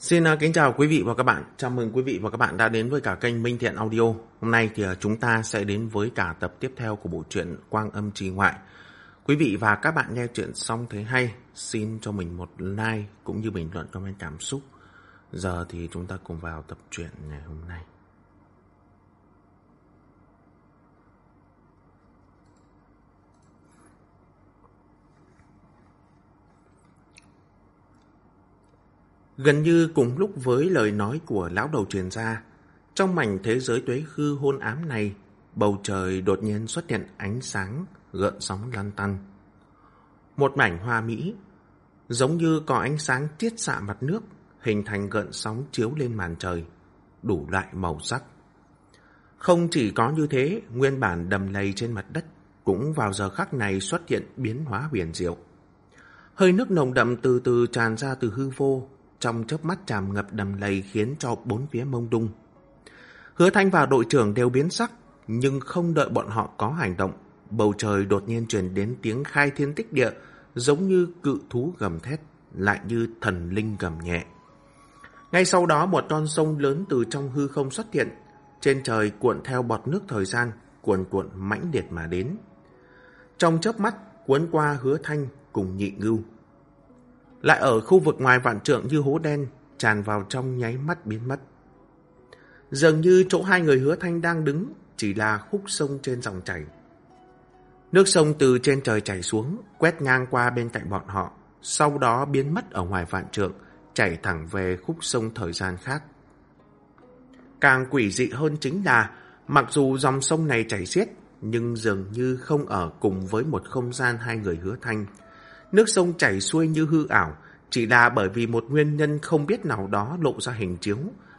Xin à, kính chào quý vị và các bạn. Chào mừng quý vị và các bạn đã đến với cả kênh Minh Thiện Audio. Hôm nay thì à, chúng ta sẽ đến với cả tập tiếp theo của bộ truyện Quang Âm Trì Ngoại. Quý vị và các bạn nghe chuyện xong thấy hay, xin cho mình một like cũng như bình luận comment cảm xúc. Giờ thì chúng ta cùng vào tập truyện ngày hôm nay. Gần như cùng lúc với lời nói của lão đầu truyền ra, trong mảnh thế giới tuế khư hôn ám này, bầu trời đột nhiên xuất hiện ánh sáng, gợn sóng lan tăn. Một mảnh hoa mỹ, giống như có ánh sáng tiết xạ mặt nước, hình thành gợn sóng chiếu lên màn trời, đủ loại màu sắc. Không chỉ có như thế, nguyên bản đầm lầy trên mặt đất cũng vào giờ khắc này xuất hiện biến hóa huyền diệu. Hơi nước nồng đậm từ từ tràn ra từ hư vô, trong chớp mắt tràm ngập đầm lầy khiến cho bốn phía mông đung. Hứa Thanh và đội trưởng đều biến sắc, nhưng không đợi bọn họ có hành động, bầu trời đột nhiên truyền đến tiếng khai thiên tích địa, giống như cự thú gầm thét, lại như thần linh gầm nhẹ. Ngay sau đó một con sông lớn từ trong hư không xuất hiện, trên trời cuộn theo bọt nước thời gian, cuộn cuộn mãnh liệt mà đến. Trong chớp mắt, cuốn qua hứa thanh cùng nhị ngưu. Lại ở khu vực ngoài vạn trượng như hố đen, tràn vào trong nháy mắt biến mất. Dường như chỗ hai người hứa thanh đang đứng chỉ là khúc sông trên dòng chảy. Nước sông từ trên trời chảy xuống, quét ngang qua bên cạnh bọn họ, sau đó biến mất ở ngoài vạn trượng, chảy thẳng về khúc sông thời gian khác. Càng quỷ dị hơn chính là, mặc dù dòng sông này chảy xiết, nhưng dường như không ở cùng với một không gian hai người hứa thanh. Nước sông chảy xuôi như hư ảo, chỉ là bởi vì một nguyên nhân không biết nào đó lộ ra hình chiếu,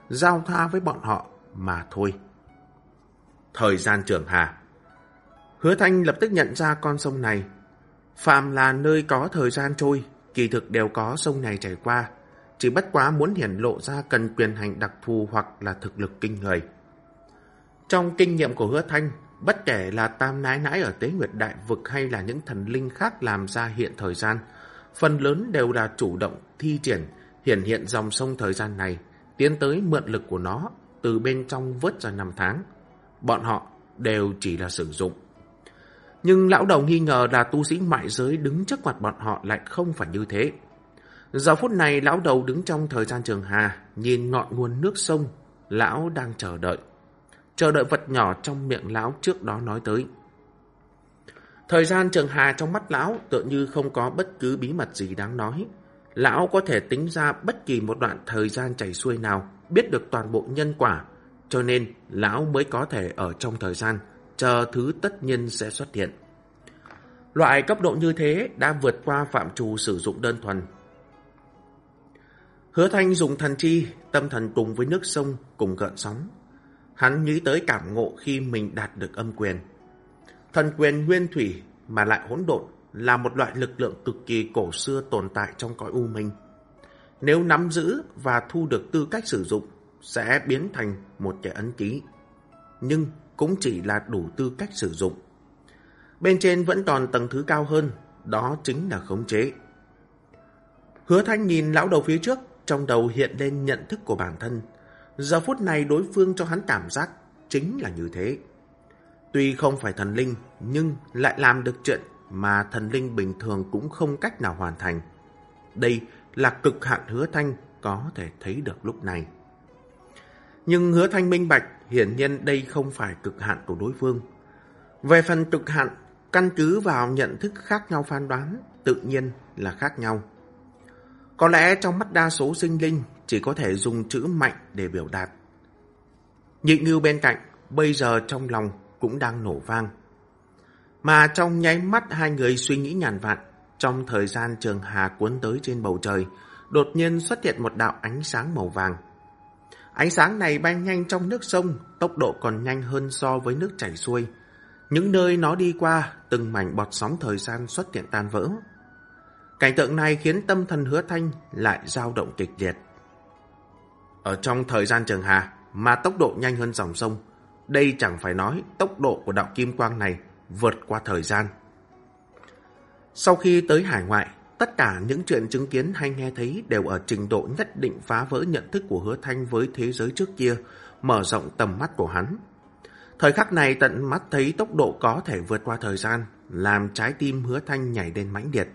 giao thoa với bọn họ mà thôi. Thời gian trường hà Hứa Thanh lập tức nhận ra con sông này. Phạm là nơi có thời gian trôi, kỳ thực đều có sông này chảy qua. Chỉ bất quá muốn hiển lộ ra cần quyền hành đặc thù hoặc là thực lực kinh người. Trong kinh nghiệm của Hứa Thanh, bất kể là Tam Nái nãi ở Tế Nguyệt Đại Vực hay là những thần linh khác làm ra hiện thời gian, phần lớn đều là chủ động thi triển, hiển hiện dòng sông thời gian này, tiến tới mượn lực của nó, từ bên trong vớt ra năm tháng. Bọn họ đều chỉ là sử dụng. Nhưng lão đầu nghi ngờ là tu sĩ mại giới đứng trước mặt bọn họ lại không phải như thế. Giờ phút này lão đầu đứng trong thời gian trường hà, nhìn ngọn nguồn nước sông, lão đang chờ đợi. Chờ đợi vật nhỏ trong miệng lão trước đó nói tới. Thời gian trường hà trong mắt lão tựa như không có bất cứ bí mật gì đáng nói. Lão có thể tính ra bất kỳ một đoạn thời gian chảy xuôi nào, biết được toàn bộ nhân quả, cho nên lão mới có thể ở trong thời gian chờ thứ tất nhiên sẽ xuất hiện. Loại cấp độ như thế đã vượt qua phạm trù sử dụng đơn thuần. Hứa Thanh dùng thần chi, tâm thần cùng với nước sông cùng gợn sóng. Hắn nghĩ tới cảm ngộ khi mình đạt được âm quyền. Thần quyền nguyên thủy mà lại hỗn độn là một loại lực lượng cực kỳ cổ xưa tồn tại trong cõi u minh. Nếu nắm giữ và thu được tư cách sử dụng, sẽ biến thành một kẻ ấn ký. Nhưng cũng chỉ là đủ tư cách sử dụng. Bên trên vẫn còn tầng thứ cao hơn, đó chính là khống chế. Hứa Thanh nhìn lão đầu phía trước, trong đầu hiện lên nhận thức của bản thân. Giờ phút này đối phương cho hắn cảm giác chính là như thế. Tuy không phải thần linh, nhưng lại làm được chuyện mà thần linh bình thường cũng không cách nào hoàn thành. Đây là cực hạn hứa thanh có thể thấy được lúc này. Nhưng hứa thanh minh bạch, hiển nhiên đây không phải cực hạn của đối phương. Về phần cực hạn, căn cứ vào nhận thức khác nhau phán đoán, tự nhiên là khác nhau. Có lẽ trong mắt đa số sinh linh chỉ có thể dùng chữ mạnh để biểu đạt. Nhị ngưu bên cạnh, bây giờ trong lòng cũng đang nổ vang. Mà trong nháy mắt hai người suy nghĩ nhàn vạn, trong thời gian trường hà cuốn tới trên bầu trời, đột nhiên xuất hiện một đạo ánh sáng màu vàng. Ánh sáng này bay nhanh trong nước sông, tốc độ còn nhanh hơn so với nước chảy xuôi. Những nơi nó đi qua, từng mảnh bọt sóng thời gian xuất hiện tan vỡ. Cảnh tượng này khiến tâm thần hứa thanh lại dao động kịch liệt. Ở trong thời gian trường hà, mà tốc độ nhanh hơn dòng sông, đây chẳng phải nói tốc độ của đạo kim quang này vượt qua thời gian. Sau khi tới hải ngoại, tất cả những chuyện chứng kiến hay nghe thấy đều ở trình độ nhất định phá vỡ nhận thức của hứa thanh với thế giới trước kia, mở rộng tầm mắt của hắn. Thời khắc này tận mắt thấy tốc độ có thể vượt qua thời gian, làm trái tim hứa thanh nhảy lên mãnh liệt.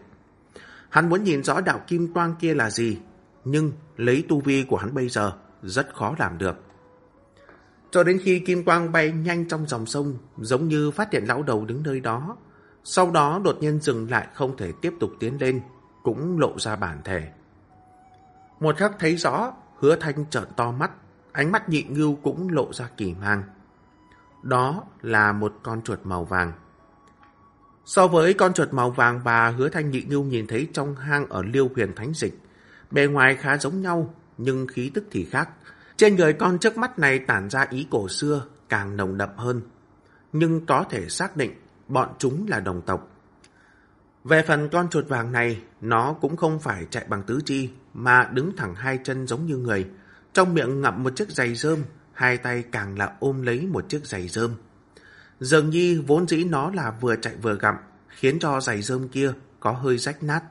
Hắn muốn nhìn rõ đạo kim quang kia là gì, nhưng lấy tu vi của hắn bây giờ rất khó làm được. Cho đến khi kim quang bay nhanh trong dòng sông, giống như phát hiện lão đầu đứng nơi đó, sau đó đột nhiên dừng lại không thể tiếp tục tiến lên, cũng lộ ra bản thể. Một khắc thấy rõ, hứa thanh trợn to mắt, ánh mắt nhị ngưu cũng lộ ra kỳ mang. Đó là một con chuột màu vàng. So với con chuột màu vàng bà hứa thanh nhị ngưu nhìn thấy trong hang ở liêu huyền thánh dịch, bề ngoài khá giống nhau, nhưng khí tức thì khác. Trên người con trước mắt này tản ra ý cổ xưa, càng nồng đậm hơn. Nhưng có thể xác định bọn chúng là đồng tộc. Về phần con chuột vàng này, nó cũng không phải chạy bằng tứ chi, mà đứng thẳng hai chân giống như người. Trong miệng ngậm một chiếc giày rơm, hai tay càng là ôm lấy một chiếc giày rơm. Dường như vốn dĩ nó là vừa chạy vừa gặm, khiến cho giày rơm kia có hơi rách nát.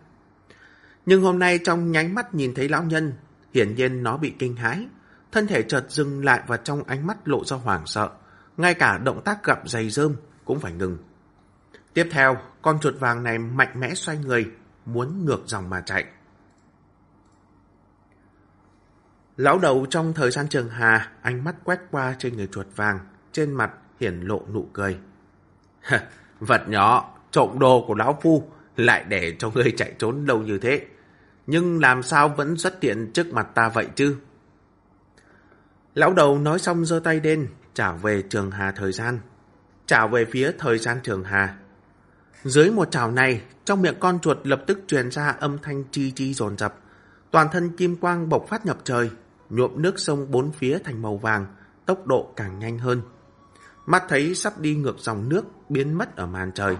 Nhưng hôm nay trong nháy mắt nhìn thấy lão nhân, hiển nhiên nó bị kinh hãi. Thân thể chợt dừng lại và trong ánh mắt lộ ra hoảng sợ. Ngay cả động tác gặp giày rơm cũng phải ngừng. Tiếp theo, con chuột vàng này mạnh mẽ xoay người, muốn ngược dòng mà chạy. Lão đầu trong thời gian trường hà, ánh mắt quét qua trên người chuột vàng, trên mặt hiển lộ nụ cười. Vật nhỏ, trộm đồ của lão phu, lại để cho ngươi chạy trốn lâu như thế. Nhưng làm sao vẫn xuất hiện trước mặt ta vậy chứ? Lão đầu nói xong giơ tay lên, trả về trường hà thời gian. Trả về phía thời gian trường hà. Dưới một chảo này, trong miệng con chuột lập tức truyền ra âm thanh chi chi rồn rập. Toàn thân kim quang bộc phát nhập trời, nhuộm nước sông bốn phía thành màu vàng, tốc độ càng nhanh hơn. Mắt thấy sắp đi ngược dòng nước, biến mất ở màn trời.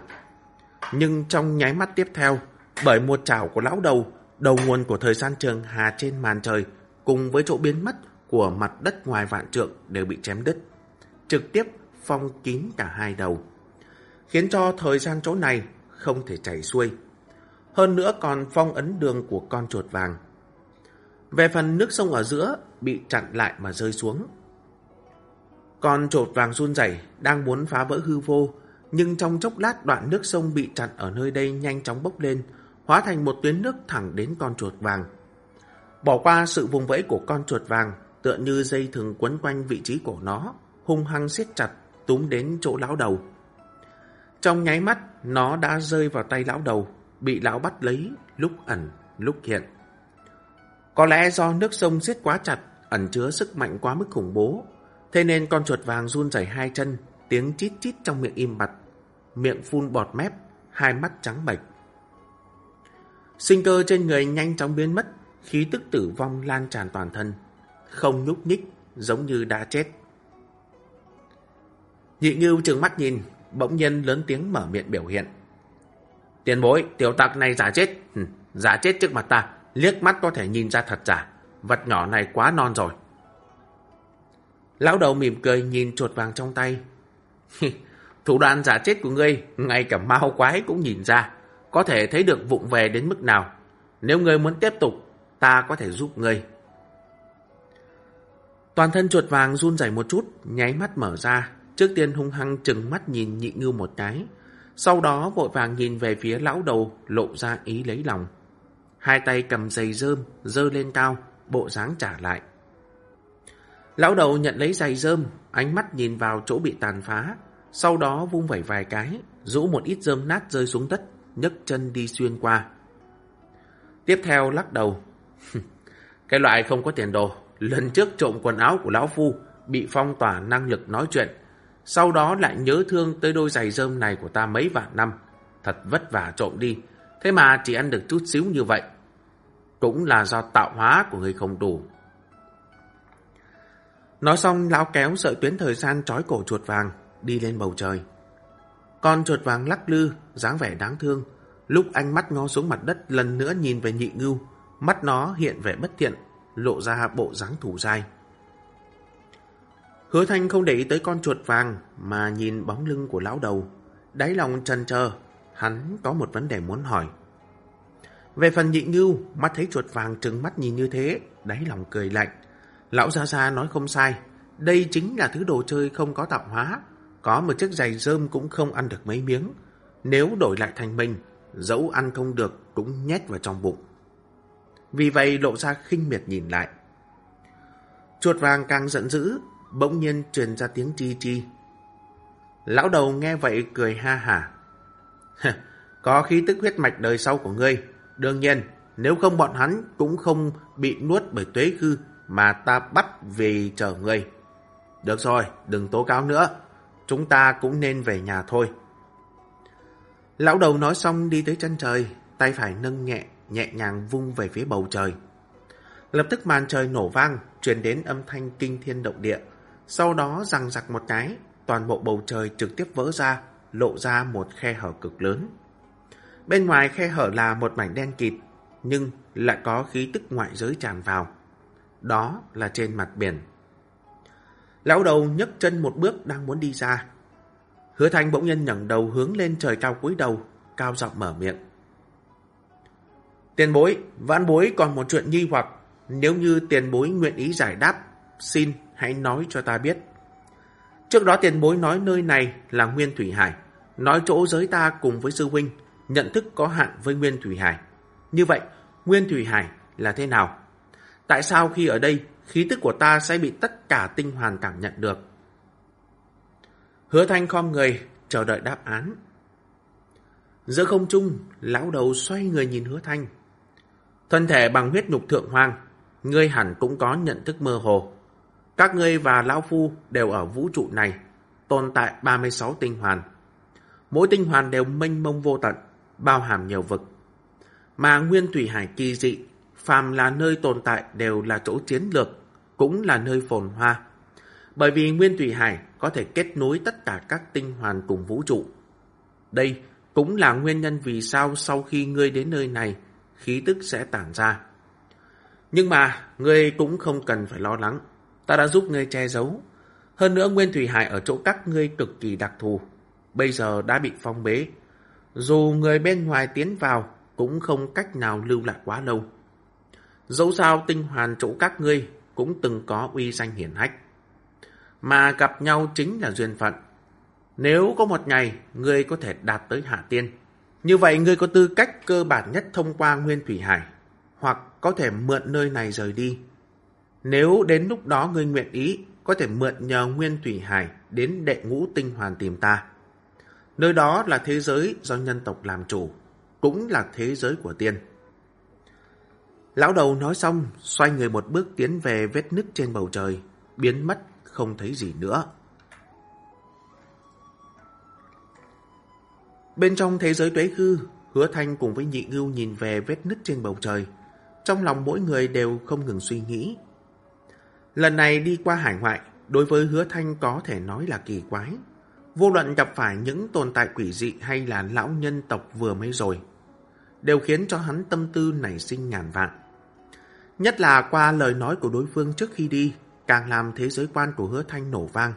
Nhưng trong nháy mắt tiếp theo, bởi một chảo của lão đầu, đầu nguồn của thời gian trường hà trên màn trời, cùng với chỗ biến mất của mặt đất ngoài vạn trượng đều bị chém đứt. Trực tiếp phong kín cả hai đầu khiến cho thời gian chỗ này không thể chảy xuôi. Hơn nữa còn phong ấn đường của con chuột vàng. Về phần nước sông ở giữa bị chặn lại mà rơi xuống. Con chuột vàng run rẩy đang muốn phá vỡ hư vô, nhưng trong chốc lát đoạn nước sông bị chặn ở nơi đây nhanh chóng bốc lên, hóa thành một tuyến nước thẳng đến con chuột vàng. Bỏ qua sự vùng vẫy của con chuột vàng, tựa như dây thừng quấn quanh vị trí của nó, hung hăng siết chặt, túm đến chỗ lão đầu. Trong nháy mắt, nó đã rơi vào tay lão đầu, bị lão bắt lấy, lúc ẩn, lúc hiện. Có lẽ do nước sông siết quá chặt, ẩn chứa sức mạnh quá mức khủng bố, thế nên con chuột vàng run rẩy hai chân, tiếng chít chít trong miệng im bặt, miệng phun bọt mép, hai mắt trắng bệch. Sinh cơ trên người nhanh chóng biến mất, khí tức tử vong lan tràn toàn thân, không nhúc nhích, giống như đã chết. Nhị Ngưu trừng mắt nhìn, bỗng nhiên lớn tiếng mở miệng biểu hiện. Tiền bối, tiểu tặc này giả chết. Ừ, giả chết trước mặt ta, liếc mắt có thể nhìn ra thật giả. Vật nhỏ này quá non rồi. Lão đầu mỉm cười nhìn chuột vàng trong tay. Thủ đoạn giả chết của ngươi, ngay cả mau quái cũng nhìn ra. Có thể thấy được vụng về đến mức nào. Nếu ngươi muốn tiếp tục, ta có thể giúp ngươi. Toàn thân chuột vàng run rẩy một chút, nháy mắt mở ra, Trước tiên hung hăng chừng mắt nhìn nhị ngưu một cái, sau đó vội vàng nhìn về phía lão đầu lộ ra ý lấy lòng. Hai tay cầm giày rơm, dơ lên cao, bộ dáng trả lại. Lão đầu nhận lấy giày rơm, ánh mắt nhìn vào chỗ bị tàn phá, sau đó vung vẩy vài cái, rũ một ít rơm nát rơi xuống đất, nhấc chân đi xuyên qua. Tiếp theo lắc đầu. Cái loại không có tiền đồ, lần trước trộm quần áo của lão phu, bị phong tỏa năng lực nói chuyện, sau đó lại nhớ thương tới đôi giày rơm này của ta mấy vạn năm. Thật vất vả trộm đi, thế mà chỉ ăn được chút xíu như vậy. Cũng là do tạo hóa của người không đủ. Nói xong, lão kéo sợi tuyến thời gian trói cổ chuột vàng, đi lên bầu trời. Con chuột vàng lắc lư, dáng vẻ đáng thương. Lúc ánh mắt ngó xuống mặt đất lần nữa nhìn về nhị ngưu, mắt nó hiện vẻ bất thiện, lộ ra bộ dáng thủ dai. Hứa Thanh không để ý tới con chuột vàng mà nhìn bóng lưng của lão đầu. Đáy lòng trần chờ, hắn có một vấn đề muốn hỏi. Về phần nhị ngưu, mắt thấy chuột vàng trừng mắt nhìn như thế, đáy lòng cười lạnh. Lão ra ra nói không sai, đây chính là thứ đồ chơi không có tạo hóa. Có một chiếc giày rơm cũng không ăn được mấy miếng. Nếu đổi lại thành mình, dẫu ăn không được cũng nhét vào trong bụng. Vì vậy lộ ra khinh miệt nhìn lại. Chuột vàng càng giận dữ, bỗng nhiên truyền ra tiếng chi chi. Lão đầu nghe vậy cười ha hả. Có khí tức huyết mạch đời sau của ngươi. Đương nhiên, nếu không bọn hắn cũng không bị nuốt bởi tuế khư mà ta bắt về chờ ngươi. Được rồi, đừng tố cáo nữa. Chúng ta cũng nên về nhà thôi. Lão đầu nói xong đi tới chân trời, tay phải nâng nhẹ, nhẹ nhàng vung về phía bầu trời. Lập tức màn trời nổ vang, truyền đến âm thanh kinh thiên động địa. Sau đó răng giặc một cái, toàn bộ bầu trời trực tiếp vỡ ra, lộ ra một khe hở cực lớn. Bên ngoài khe hở là một mảnh đen kịt, nhưng lại có khí tức ngoại giới tràn vào. Đó là trên mặt biển. Lão đầu nhấc chân một bước đang muốn đi ra. Hứa thanh bỗng nhiên nhẳng đầu hướng lên trời cao cúi đầu, cao giọng mở miệng. Tiền bối, vãn bối còn một chuyện nghi hoặc, nếu như tiền bối nguyện ý giải đáp, xin hãy nói cho ta biết. Trước đó tiền bối nói nơi này là Nguyên Thủy Hải, nói chỗ giới ta cùng với sư huynh, nhận thức có hạn với Nguyên Thủy Hải. Như vậy, Nguyên Thủy Hải là thế nào? Tại sao khi ở đây, khí tức của ta sẽ bị tất cả tinh hoàn cảm nhận được? Hứa thanh khom người, chờ đợi đáp án. Giữa không trung, lão đầu xoay người nhìn hứa thanh. Thân thể bằng huyết nhục thượng hoang, ngươi hẳn cũng có nhận thức mơ hồ. Các ngươi và lão phu đều ở vũ trụ này, tồn tại 36 tinh hoàn. Mỗi tinh hoàn đều mênh mông vô tận, bao hàm nhiều vực. Mà nguyên thủy hải kỳ dị, phàm là nơi tồn tại đều là chỗ chiến lược, cũng là nơi phồn hoa. Bởi vì nguyên thủy hải có thể kết nối tất cả các tinh hoàn cùng vũ trụ. Đây cũng là nguyên nhân vì sao sau khi ngươi đến nơi này, khí tức sẽ tản ra. Nhưng mà, ngươi cũng không cần phải lo lắng. Ta đã giúp ngươi che giấu. Hơn nữa Nguyên Thủy Hải ở chỗ các ngươi cực kỳ đặc thù. Bây giờ đã bị phong bế. Dù người bên ngoài tiến vào, cũng không cách nào lưu lại quá lâu. Dẫu sao tinh hoàn chỗ các ngươi cũng từng có uy danh hiển hách. Mà gặp nhau chính là duyên phận. Nếu có một ngày ngươi có thể đạt tới hạ tiên, như vậy ngươi có tư cách cơ bản nhất thông qua Nguyên Thủy Hải, hoặc có thể mượn nơi này rời đi. Nếu đến lúc đó ngươi nguyện ý, có thể mượn nhờ Nguyên Thủy Hải đến đệ ngũ tinh hoàn tìm ta. Nơi đó là thế giới do nhân tộc làm chủ, cũng là thế giới của tiên. Lão đầu nói xong, xoay người một bước tiến về vết nứt trên bầu trời, biến mất không thấy gì nữa. Bên trong thế giới tuế khư, hứa thanh cùng với nhị ngưu nhìn về vết nứt trên bầu trời. Trong lòng mỗi người đều không ngừng suy nghĩ. Lần này đi qua hải ngoại, đối với hứa thanh có thể nói là kỳ quái. Vô luận gặp phải những tồn tại quỷ dị hay là lão nhân tộc vừa mới rồi, đều khiến cho hắn tâm tư nảy sinh ngàn vạn. Nhất là qua lời nói của đối phương trước khi đi, càng làm thế giới quan của hứa thanh nổ vang.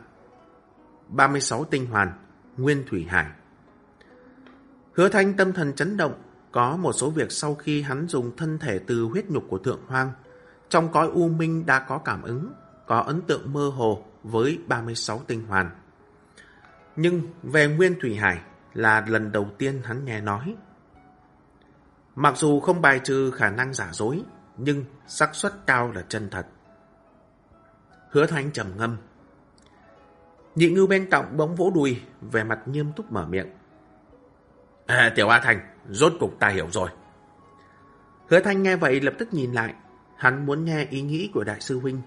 36 tinh hoàn, Nguyên Thủy Hải Hứa thanh tâm thần chấn động, có một số việc sau khi hắn dùng thân thể từ huyết nhục của thượng hoang, trong cõi u minh đã có cảm ứng, có ấn tượng mơ hồ với 36 tinh hoàn. Nhưng về Nguyên Thủy Hải là lần đầu tiên hắn nghe nói. Mặc dù không bài trừ khả năng giả dối, nhưng xác suất cao là chân thật. Hứa Thanh trầm ngâm. Nhị ngư bên cạnh bỗng vỗ đùi, về mặt nghiêm túc mở miệng. À, Tiểu A Thành, rốt cục ta hiểu rồi. Hứa Thanh nghe vậy lập tức nhìn lại. Hắn muốn nghe ý nghĩ của đại sư huynh.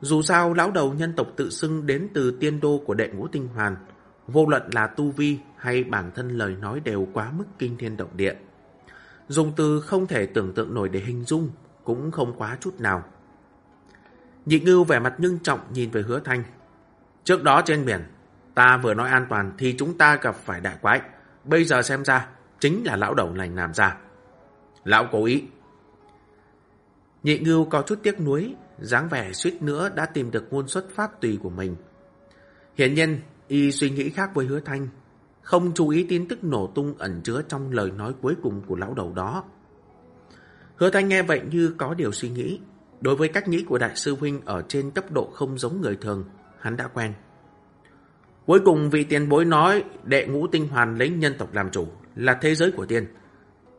Dù sao, lão đầu nhân tộc tự xưng đến từ tiên đô của đệ ngũ tinh hoàn. Vô luận là tu vi hay bản thân lời nói đều quá mức kinh thiên động địa. Dùng từ không thể tưởng tượng nổi để hình dung, cũng không quá chút nào. Nhị ngưu vẻ mặt ngưng trọng nhìn về hứa thanh. Trước đó trên biển, ta vừa nói an toàn thì chúng ta gặp phải đại quái. Bây giờ xem ra, chính là lão đầu lành làm ra. Lão cố ý. Nhị ngưu có chút tiếc nuối, dáng vẻ suýt nữa đã tìm được nguồn xuất phát tùy của mình. hiển nhiên, y suy nghĩ khác với hứa thanh, không chú ý tin tức nổ tung ẩn chứa trong lời nói cuối cùng của lão đầu đó. Hứa Thanh nghe vậy như có điều suy nghĩ. Đối với cách nghĩ của Đại sư Huynh ở trên cấp độ không giống người thường, hắn đã quen. Cuối cùng vị tiền bối nói đệ ngũ tinh hoàn lấy nhân tộc làm chủ là thế giới của tiên.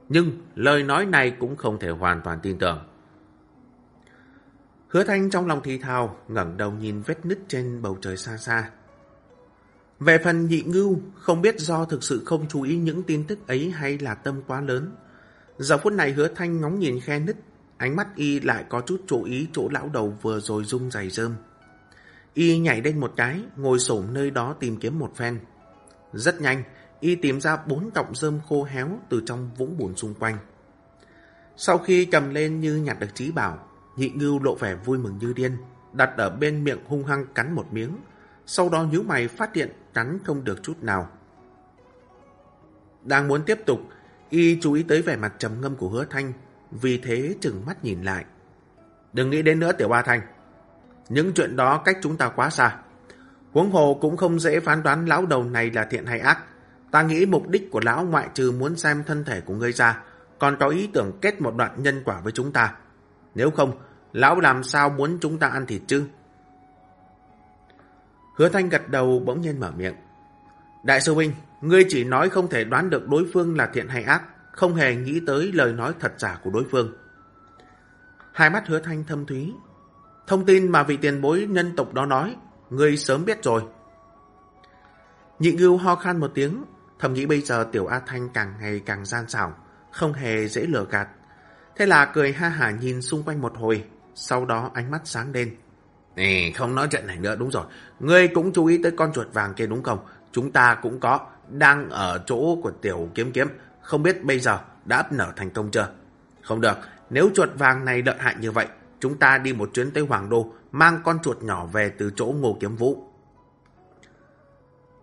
Nhưng lời nói này cũng không thể hoàn toàn tin tưởng. Hứa Thanh trong lòng thì thào, ngẩng đầu nhìn vết nứt trên bầu trời xa xa. Về phần nhị ngưu, không biết do thực sự không chú ý những tin tức ấy hay là tâm quá lớn. Giờ phút này hứa thanh ngóng nhìn khe nứt, ánh mắt y lại có chút chú ý chỗ lão đầu vừa rồi rung giày rơm. Y nhảy lên một cái, ngồi sổm nơi đó tìm kiếm một phen. Rất nhanh, y tìm ra bốn cọng rơm khô héo từ trong vũng bùn xung quanh. Sau khi cầm lên như nhặt được trí bảo, nhị ngưu lộ vẻ vui mừng như điên, đặt ở bên miệng hung hăng cắn một miếng, sau đó nhíu mày phát hiện cắn không được chút nào. Đang muốn tiếp tục, y chú ý tới vẻ mặt trầm ngâm của hứa thanh, vì thế chừng mắt nhìn lại. Đừng nghĩ đến nữa tiểu ba thanh. Những chuyện đó cách chúng ta quá xa. Huống hồ cũng không dễ phán đoán lão đầu này là thiện hay ác. Ta nghĩ mục đích của lão ngoại trừ muốn xem thân thể của ngươi ra, còn có ý tưởng kết một đoạn nhân quả với chúng ta. Nếu không, lão làm sao muốn chúng ta ăn thịt chứ? Hứa Thanh gật đầu bỗng nhiên mở miệng. Đại sư huynh, ngươi chỉ nói không thể đoán được đối phương là thiện hay ác, không hề nghĩ tới lời nói thật giả của đối phương. Hai mắt hứa thanh thâm thúy. Thông tin mà vị tiền bối nhân tộc đó nói, ngươi sớm biết rồi. Nhị ngưu ho khan một tiếng, thầm nghĩ bây giờ tiểu A Thanh càng ngày càng gian xảo, không hề dễ lừa gạt. Thế là cười ha hả nhìn xung quanh một hồi, sau đó ánh mắt sáng lên. Ê, không nói chuyện này nữa, đúng rồi. Ngươi cũng chú ý tới con chuột vàng kia đúng không? Chúng ta cũng có, đang ở chỗ của tiểu kiếm kiếm. Không biết bây giờ đã nở thành công chưa? Không được, nếu chuột vàng này lợi hại như vậy, chúng ta đi một chuyến tới Hoàng Đô, mang con chuột nhỏ về từ chỗ Ngô Kiếm Vũ.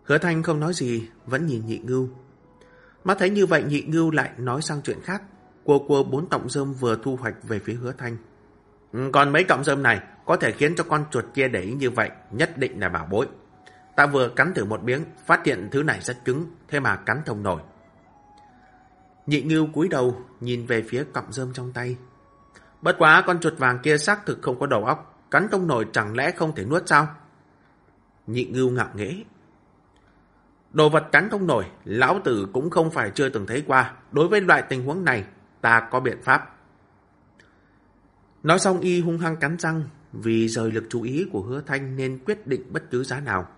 Hứa Thanh không nói gì, vẫn nhìn nhị ngưu. Mắt thấy như vậy nhị ngưu lại nói sang chuyện khác. Cua cua bốn tổng rơm vừa thu hoạch về phía hứa Thanh. Ừ, còn mấy cọng rơm này có thể khiến cho con chuột kia để ý như vậy, nhất định là bảo bối. Ta vừa cắn thử một miếng, phát hiện thứ này rất cứng, thế mà cắn thông nổi. Nhị ngưu cúi đầu, nhìn về phía cọng rơm trong tay. Bất quá con chuột vàng kia xác thực không có đầu óc, cắn thông nổi chẳng lẽ không thể nuốt sao? Nhị ngưu ngạo nghễ. Đồ vật cắn thông nổi, lão tử cũng không phải chưa từng thấy qua. Đối với loại tình huống này, ta có biện pháp. Nói xong y hung hăng cắn răng, vì rời lực chú ý của hứa thanh nên quyết định bất cứ giá nào.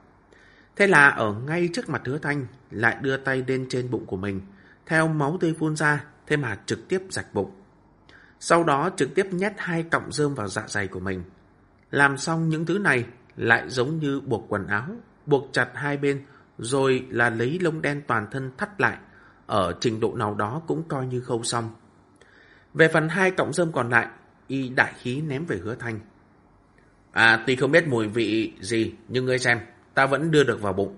Thế là ở ngay trước mặt hứa thanh, lại đưa tay lên trên bụng của mình, theo máu tươi phun ra, thế mà trực tiếp rạch bụng. Sau đó trực tiếp nhét hai cọng rơm vào dạ dày của mình. Làm xong những thứ này lại giống như buộc quần áo, buộc chặt hai bên, rồi là lấy lông đen toàn thân thắt lại. Ở trình độ nào đó cũng coi như khâu xong. Về phần hai cọng rơm còn lại, y đại khí ném về hứa thanh. À, tuy không biết mùi vị gì, nhưng ngươi xem, ta vẫn đưa được vào bụng.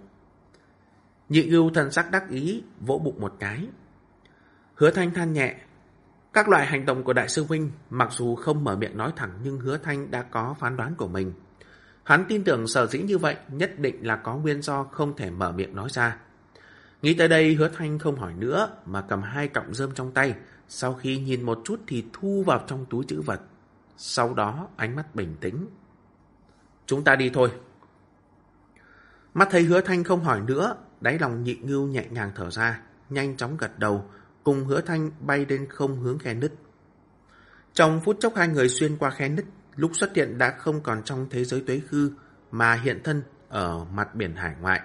Nhị ưu thần sắc đắc ý, vỗ bụng một cái. Hứa thanh than nhẹ. Các loại hành động của đại sư huynh, mặc dù không mở miệng nói thẳng nhưng hứa thanh đã có phán đoán của mình. Hắn tin tưởng sở dĩ như vậy nhất định là có nguyên do không thể mở miệng nói ra. Nghĩ tới đây hứa thanh không hỏi nữa mà cầm hai cọng rơm trong tay, sau khi nhìn một chút thì thu vào trong túi chữ vật. Sau đó ánh mắt bình tĩnh. Chúng ta đi thôi. Mắt thấy hứa thanh không hỏi nữa, đáy lòng nhị ngưu nhẹ nhàng thở ra, nhanh chóng gật đầu, cùng hứa thanh bay lên không hướng khe nứt. Trong phút chốc hai người xuyên qua khe nứt, lúc xuất hiện đã không còn trong thế giới tuế khư, mà hiện thân ở mặt biển hải ngoại.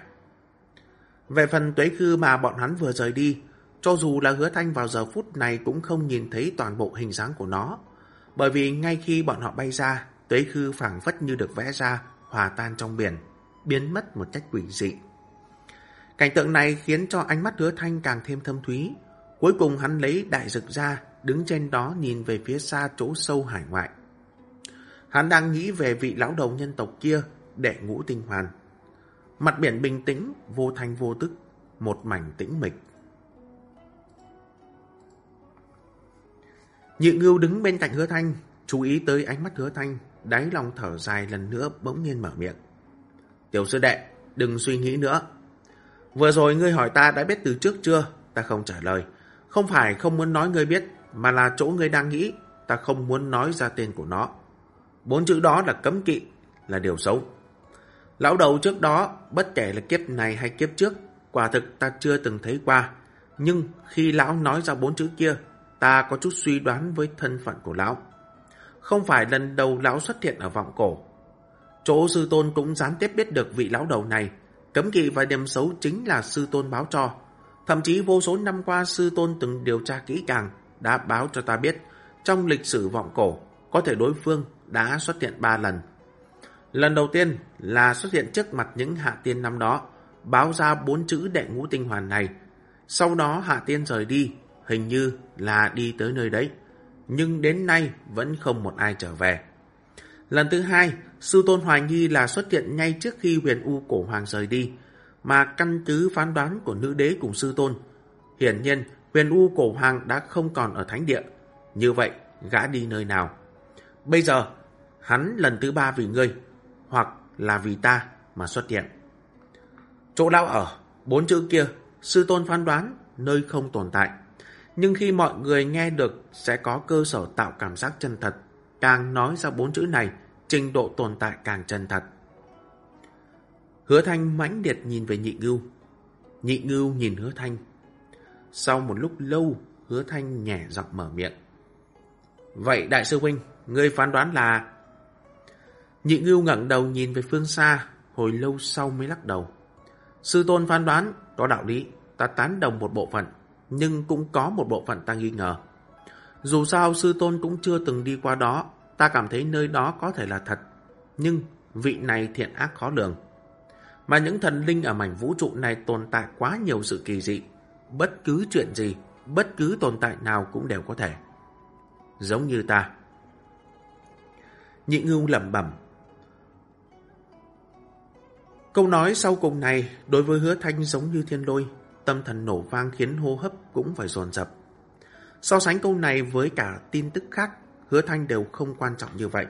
Về phần tuế khư mà bọn hắn vừa rời đi, cho dù là hứa thanh vào giờ phút này cũng không nhìn thấy toàn bộ hình dáng của nó, bởi vì ngay khi bọn họ bay ra, tuế khư phảng phất như được vẽ ra, hòa tan trong biển, biến mất một cách quỷ dị. Cảnh tượng này khiến cho ánh mắt hứa thanh càng thêm thâm thúy. Cuối cùng hắn lấy đại dực ra, đứng trên đó nhìn về phía xa chỗ sâu hải ngoại. Hắn đang nghĩ về vị lão đầu nhân tộc kia, đệ ngũ tinh hoàn. Mặt biển bình tĩnh, vô thanh vô tức, một mảnh tĩnh mịch. Nhị ngưu đứng bên cạnh hứa thanh, chú ý tới ánh mắt hứa thanh, đáy lòng thở dài lần nữa bỗng nhiên mở miệng. Tiểu sư đệ, đừng suy nghĩ nữa. Vừa rồi ngươi hỏi ta đã biết từ trước chưa? Ta không trả lời. Không phải không muốn nói ngươi biết, mà là chỗ ngươi đang nghĩ, ta không muốn nói ra tên của nó. Bốn chữ đó là cấm kỵ, là điều xấu. Lão đầu trước đó, bất kể là kiếp này hay kiếp trước, quả thực ta chưa từng thấy qua. Nhưng khi lão nói ra bốn chữ kia, ta có chút suy đoán với thân phận của lão. Không phải lần đầu lão xuất hiện ở vọng cổ. Chỗ sư tôn cũng gián tiếp biết được vị lão đầu này. Cấm kỵ và điểm xấu chính là sư tôn báo cho. Thậm chí vô số năm qua sư tôn từng điều tra kỹ càng, đã báo cho ta biết trong lịch sử vọng cổ có thể đối phương đã xuất hiện ba lần. Lần đầu tiên là xuất hiện trước mặt những hạ tiên năm đó, báo ra bốn chữ đệ ngũ tinh hoàn này. Sau đó hạ tiên rời đi, hình như là đi tới nơi đấy. Nhưng đến nay vẫn không một ai trở về. Lần thứ hai, sư tôn hoài nghi là xuất hiện ngay trước khi huyền U cổ hoàng rời đi, mà căn cứ phán đoán của nữ đế cùng sư tôn. Hiển nhiên, huyền U cổ hoàng đã không còn ở thánh địa. Như vậy, gã đi nơi nào? Bây giờ, hắn lần thứ ba vì ngươi, hoặc là vì ta mà xuất hiện. Chỗ lão ở, bốn chữ kia, sư tôn phán đoán, nơi không tồn tại. Nhưng khi mọi người nghe được sẽ có cơ sở tạo cảm giác chân thật, càng nói ra bốn chữ này, trình độ tồn tại càng chân thật. Hứa Thanh mãnh liệt nhìn về nhị ngưu. Nhị ngưu nhìn hứa Thanh. Sau một lúc lâu, hứa Thanh nhẹ giọng mở miệng. Vậy đại sư huynh, ngươi phán đoán là... Nhị ngưu ngẩng đầu nhìn về phương xa, hồi lâu sau mới lắc đầu. Sư tôn phán đoán, có đạo lý, ta tán đồng một bộ phận, nhưng cũng có một bộ phận ta nghi ngờ. Dù sao sư tôn cũng chưa từng đi qua đó, ta cảm thấy nơi đó có thể là thật, nhưng vị này thiện ác khó lường. Mà những thần linh ở mảnh vũ trụ này tồn tại quá nhiều sự kỳ dị, bất cứ chuyện gì, bất cứ tồn tại nào cũng đều có thể. Giống như ta. Nhị ngưu lẩm bẩm. Câu nói sau cùng này đối với hứa thanh giống như thiên lôi, tâm thần nổ vang khiến hô hấp cũng phải dồn dập. So sánh câu này với cả tin tức khác, hứa thanh đều không quan trọng như vậy.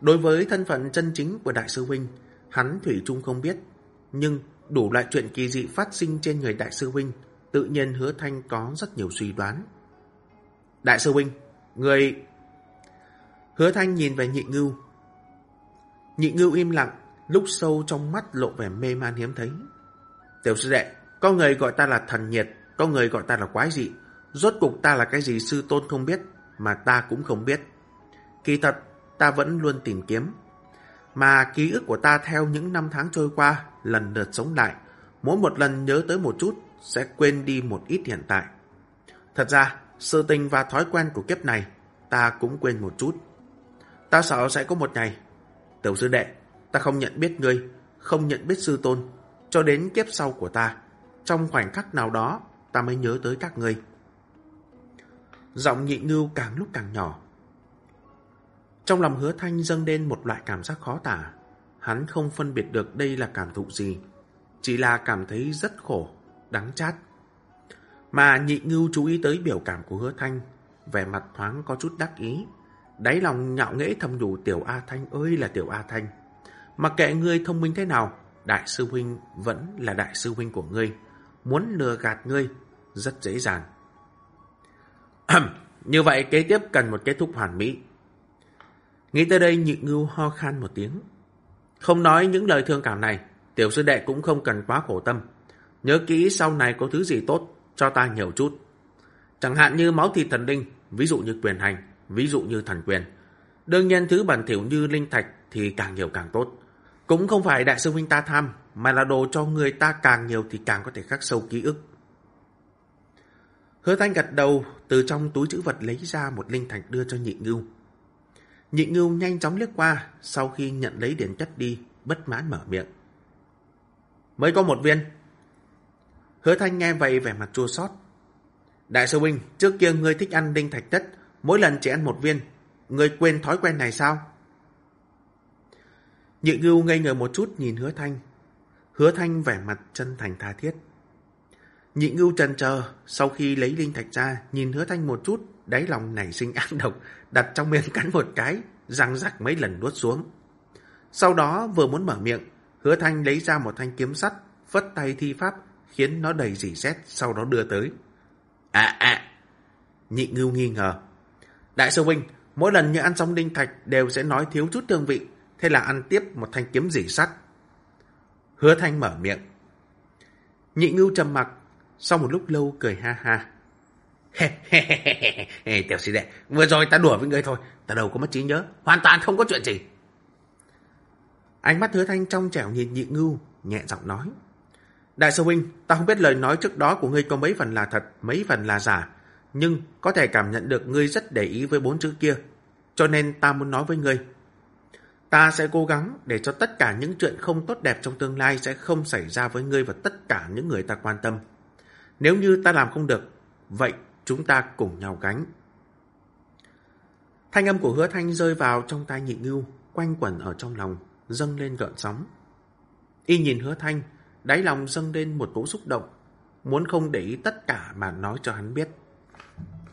Đối với thân phận chân chính của Đại sư Huynh, hắn Thủy Trung không biết, nhưng đủ loại chuyện kỳ dị phát sinh trên người Đại sư Huynh, tự nhiên hứa thanh có rất nhiều suy đoán. Đại sư Huynh, người... Hứa thanh nhìn về nhị ngưu. Nhị ngưu im lặng, lúc sâu trong mắt lộ vẻ mê man hiếm thấy. Tiểu sư đệ, có người gọi ta là thần nhiệt, có người gọi ta là quái dị. Rốt cục ta là cái gì sư tôn không biết, mà ta cũng không biết. Kỳ thật, ta vẫn luôn tìm kiếm. Mà ký ức của ta theo những năm tháng trôi qua, lần lượt sống lại. Mỗi một lần nhớ tới một chút, sẽ quên đi một ít hiện tại. Thật ra, sự tình và thói quen của kiếp này, ta cũng quên một chút. Ta sợ sẽ có một ngày. Tiểu sư đệ, ta không nhận biết ngươi, không nhận biết sư tôn, cho đến kiếp sau của ta. Trong khoảnh khắc nào đó, ta mới nhớ tới các ngươi. Giọng nhị ngưu càng lúc càng nhỏ. Trong lòng hứa thanh dâng lên một loại cảm giác khó tả. Hắn không phân biệt được đây là cảm thụ gì. Chỉ là cảm thấy rất khổ, đắng chát. Mà nhị ngưu chú ý tới biểu cảm của hứa thanh. Vẻ mặt thoáng có chút đắc ý. Đáy lòng nhạo nghễ thầm đủ tiểu A Thanh ơi là tiểu A Thanh. Mặc kệ ngươi thông minh thế nào, đại sư huynh vẫn là đại sư huynh của ngươi. Muốn lừa gạt ngươi, rất dễ dàng. Như vậy kế tiếp cần một kết thúc hoàn mỹ. Nghĩ tới đây nhị ngưu ho khan một tiếng. Không nói những lời thương cảm này, tiểu sư đệ cũng không cần quá khổ tâm. Nhớ kỹ sau này có thứ gì tốt, cho ta nhiều chút. Chẳng hạn như máu thịt thần linh, ví dụ như quyền hành, ví dụ như thần quyền. Đương nhiên thứ bẩn thiểu như linh thạch thì càng nhiều càng tốt. Cũng không phải đại sư huynh ta tham, mà là đồ cho người ta càng nhiều thì càng có thể khắc sâu ký ức. Hứa thanh gật đầu, từ trong túi chữ vật lấy ra một linh thạch đưa cho nhị ngưu. Nhị ngưu nhanh chóng liếc qua, sau khi nhận lấy điển chất đi, bất mãn mở miệng. Mới có một viên. Hứa thanh nghe vậy vẻ mặt chua xót. Đại sư huynh, trước kia ngươi thích ăn linh thạch tất, mỗi lần chỉ ăn một viên. Ngươi quên thói quen này sao? Nhị ngưu ngây ngờ một chút nhìn hứa thanh. Hứa thanh vẻ mặt chân thành tha thiết. Nhị ngưu trần chờ, sau khi lấy linh thạch ra, nhìn hứa thanh một chút, đáy lòng nảy sinh ác độc, đặt trong miệng cắn một cái, răng rắc mấy lần đuốt xuống. Sau đó vừa muốn mở miệng, hứa thanh lấy ra một thanh kiếm sắt, phất tay thi pháp, khiến nó đầy dỉ xét, sau đó đưa tới. À à! Nhị ngưu nghi ngờ. Đại sư huynh, mỗi lần như ăn xong linh thạch đều sẽ nói thiếu chút tương vị, thế là ăn tiếp một thanh kiếm dỉ sắt. Hứa thanh mở miệng. Nhị ngưu trầm mặc, sau một lúc lâu cười ha ha. Tiểu sư đệ, vừa rồi ta đùa với ngươi thôi, ta đâu có mất trí nhớ, hoàn toàn không có chuyện gì. Ánh mắt hứa thanh trong trẻo nhìn nhị ngưu, nhẹ giọng nói. Đại sư huynh, ta không biết lời nói trước đó của ngươi có mấy phần là thật, mấy phần là giả, nhưng có thể cảm nhận được ngươi rất để ý với bốn chữ kia, cho nên ta muốn nói với ngươi. Ta sẽ cố gắng để cho tất cả những chuyện không tốt đẹp trong tương lai sẽ không xảy ra với ngươi và tất cả những người ta quan tâm. Nếu như ta làm không được, vậy chúng ta cùng nhau gánh. Thanh âm của hứa thanh rơi vào trong tai nhị ngưu, quanh quẩn ở trong lòng, dâng lên gợn sóng. Y nhìn hứa thanh, đáy lòng dâng lên một cỗ xúc động, muốn không để ý tất cả mà nói cho hắn biết.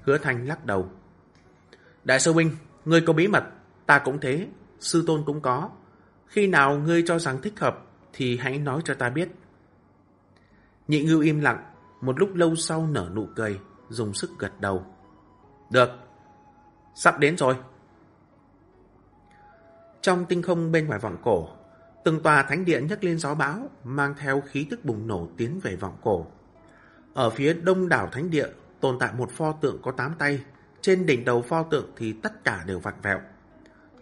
Hứa thanh lắc đầu. Đại sư huynh, ngươi có bí mật, ta cũng thế, sư tôn cũng có. Khi nào ngươi cho rằng thích hợp, thì hãy nói cho ta biết. Nhị ngưu im lặng, một lúc lâu sau nở nụ cười, dùng sức gật đầu. Được, sắp đến rồi. Trong tinh không bên ngoài vọng cổ, từng tòa thánh điện nhấc lên gió bão, mang theo khí tức bùng nổ tiến về vọng cổ. Ở phía đông đảo thánh địa tồn tại một pho tượng có tám tay, trên đỉnh đầu pho tượng thì tất cả đều vặn vẹo.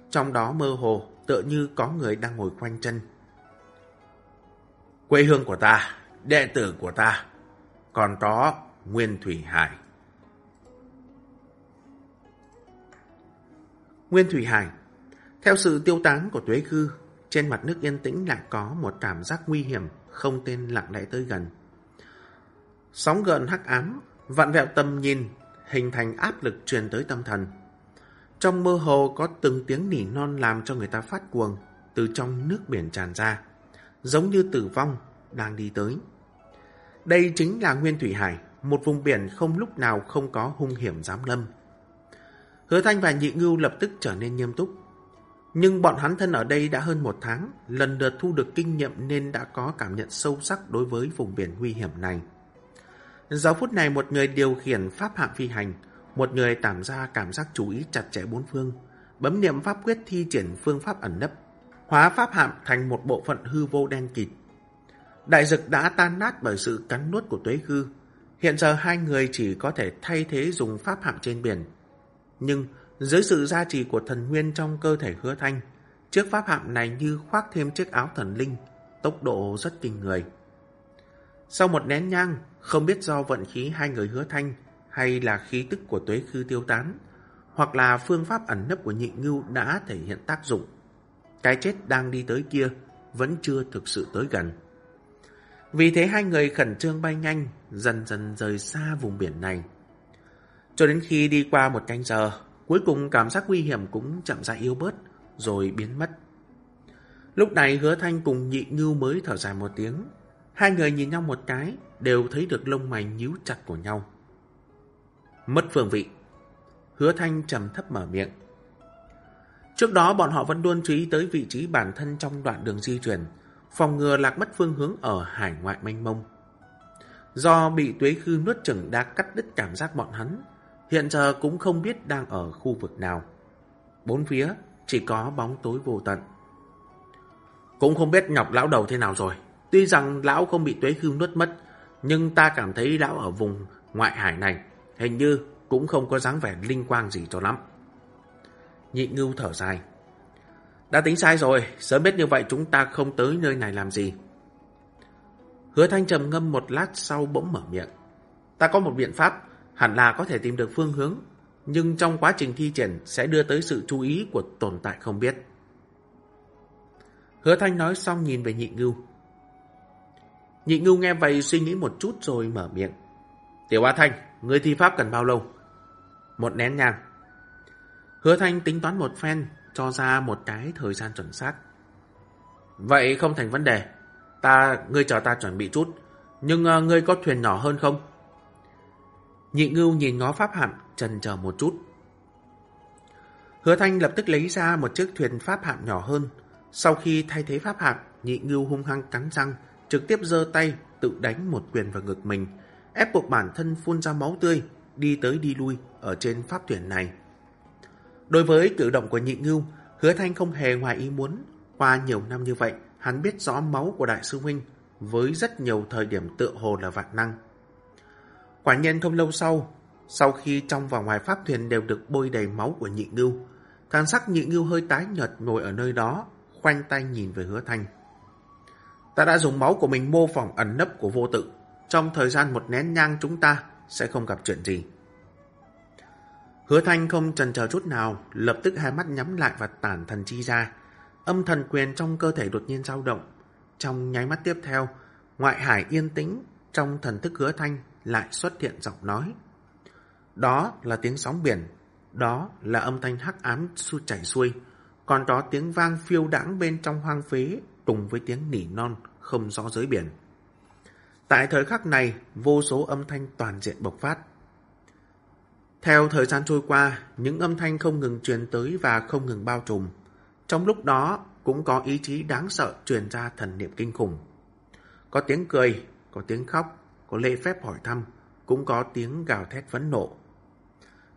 Trong đó mơ hồ, tựa như có người đang ngồi quanh chân. Quê hương của ta, đệ tử của ta, còn có Nguyên Thủy Hải. Nguyên Thủy Hải Theo sự tiêu tán của tuế khư, trên mặt nước yên tĩnh lại có một cảm giác nguy hiểm không tên lặng lẽ tới gần. Sóng gợn hắc ám, vạn vẹo tâm nhìn, hình thành áp lực truyền tới tâm thần. Trong mơ hồ có từng tiếng nỉ non làm cho người ta phát cuồng từ trong nước biển tràn ra, giống như tử vong đang đi tới. Đây chính là Nguyên Thủy Hải, một vùng biển không lúc nào không có hung hiểm dám lâm. Hứa Thanh và Nhị Ngưu lập tức trở nên nghiêm túc. Nhưng bọn hắn thân ở đây đã hơn một tháng, lần lượt thu được kinh nghiệm nên đã có cảm nhận sâu sắc đối với vùng biển nguy hiểm này. Giờ phút này một người điều khiển pháp hạng phi hành, một người tảm ra cảm giác chú ý chặt chẽ bốn phương, bấm niệm pháp quyết thi triển phương pháp ẩn nấp, hóa pháp hạm thành một bộ phận hư vô đen kịt. Đại dực đã tan nát bởi sự cắn nuốt của tuế hư. Hiện giờ hai người chỉ có thể thay thế dùng pháp hạm trên biển. Nhưng dưới sự gia trì của thần nguyên trong cơ thể hứa thanh, chiếc pháp hạm này như khoác thêm chiếc áo thần linh, tốc độ rất kinh người. Sau một nén nhang, không biết do vận khí hai người hứa thanh hay là khí tức của tuế khư tiêu tán, hoặc là phương pháp ẩn nấp của nhị ngưu đã thể hiện tác dụng. Cái chết đang đi tới kia vẫn chưa thực sự tới gần. Vì thế hai người khẩn trương bay nhanh, dần dần rời xa vùng biển này. Cho đến khi đi qua một canh giờ, cuối cùng cảm giác nguy hiểm cũng chậm rãi yếu bớt, rồi biến mất. Lúc này hứa thanh cùng nhị ngưu mới thở dài một tiếng. Hai người nhìn nhau một cái, đều thấy được lông mày nhíu chặt của nhau. Mất phương vị. Hứa thanh trầm thấp mở miệng. Trước đó bọn họ vẫn luôn chú ý tới vị trí bản thân trong đoạn đường di chuyển, phòng ngừa lạc mất phương hướng ở hải ngoại mênh mông. Do bị tuế khư nuốt chừng đã cắt đứt cảm giác bọn hắn, hiện giờ cũng không biết đang ở khu vực nào. Bốn phía chỉ có bóng tối vô tận. Cũng không biết nhọc lão đầu thế nào rồi. Tuy rằng lão không bị tuế khư nuốt mất, nhưng ta cảm thấy lão ở vùng ngoại hải này hình như cũng không có dáng vẻ linh quang gì cho lắm. Nhị ngưu thở dài. Đã tính sai rồi, sớm biết như vậy chúng ta không tới nơi này làm gì. Hứa thanh trầm ngâm một lát sau bỗng mở miệng. Ta có một biện pháp, hẳn là có thể tìm được phương hướng, nhưng trong quá trình thi triển sẽ đưa tới sự chú ý của tồn tại không biết. Hứa thanh nói xong nhìn về nhị ngưu. Nhị ngưu nghe vậy suy nghĩ một chút rồi mở miệng. Tiểu A Thanh, người thi pháp cần bao lâu? Một nén nhang. Hứa Thanh tính toán một phen, cho ra một cái thời gian chuẩn xác. Vậy không thành vấn đề. Ta, ngươi chờ ta chuẩn bị chút. Nhưng uh, ngươi có thuyền nhỏ hơn không? Nhị ngưu nhìn ngó pháp hạm, trần chờ một chút. Hứa Thanh lập tức lấy ra một chiếc thuyền pháp hạm nhỏ hơn. Sau khi thay thế pháp hạm, nhị ngưu hung hăng cắn răng, trực tiếp giơ tay, tự đánh một quyền vào ngực mình, ép buộc bản thân phun ra máu tươi, đi tới đi lui ở trên pháp thuyền này. Đối với cử động của nhị ngưu, hứa thanh không hề ngoài ý muốn. Qua nhiều năm như vậy, hắn biết rõ máu của đại sư huynh với rất nhiều thời điểm tựa hồ là vạn năng. Quả nhiên không lâu sau, sau khi trong và ngoài pháp thuyền đều được bôi đầy máu của nhị ngưu, càng sắc nhị ngưu hơi tái nhợt ngồi ở nơi đó, khoanh tay nhìn về hứa thanh. Ta đã dùng máu của mình mô phỏng ẩn nấp của vô tự. Trong thời gian một nén nhang chúng ta sẽ không gặp chuyện gì. Hứa thanh không chần chờ chút nào, lập tức hai mắt nhắm lại và tản thần chi ra. Âm thần quyền trong cơ thể đột nhiên dao động. Trong nháy mắt tiếp theo, ngoại hải yên tĩnh, trong thần thức hứa thanh lại xuất hiện giọng nói. Đó là tiếng sóng biển, đó là âm thanh hắc ám su chảy xuôi, còn đó tiếng vang phiêu đãng bên trong hoang phế cùng với tiếng nỉ non không rõ dưới biển. Tại thời khắc này, vô số âm thanh toàn diện bộc phát. Theo thời gian trôi qua, những âm thanh không ngừng truyền tới và không ngừng bao trùm. Trong lúc đó, cũng có ý chí đáng sợ truyền ra thần niệm kinh khủng. Có tiếng cười, có tiếng khóc, có lễ phép hỏi thăm, cũng có tiếng gào thét phẫn nộ.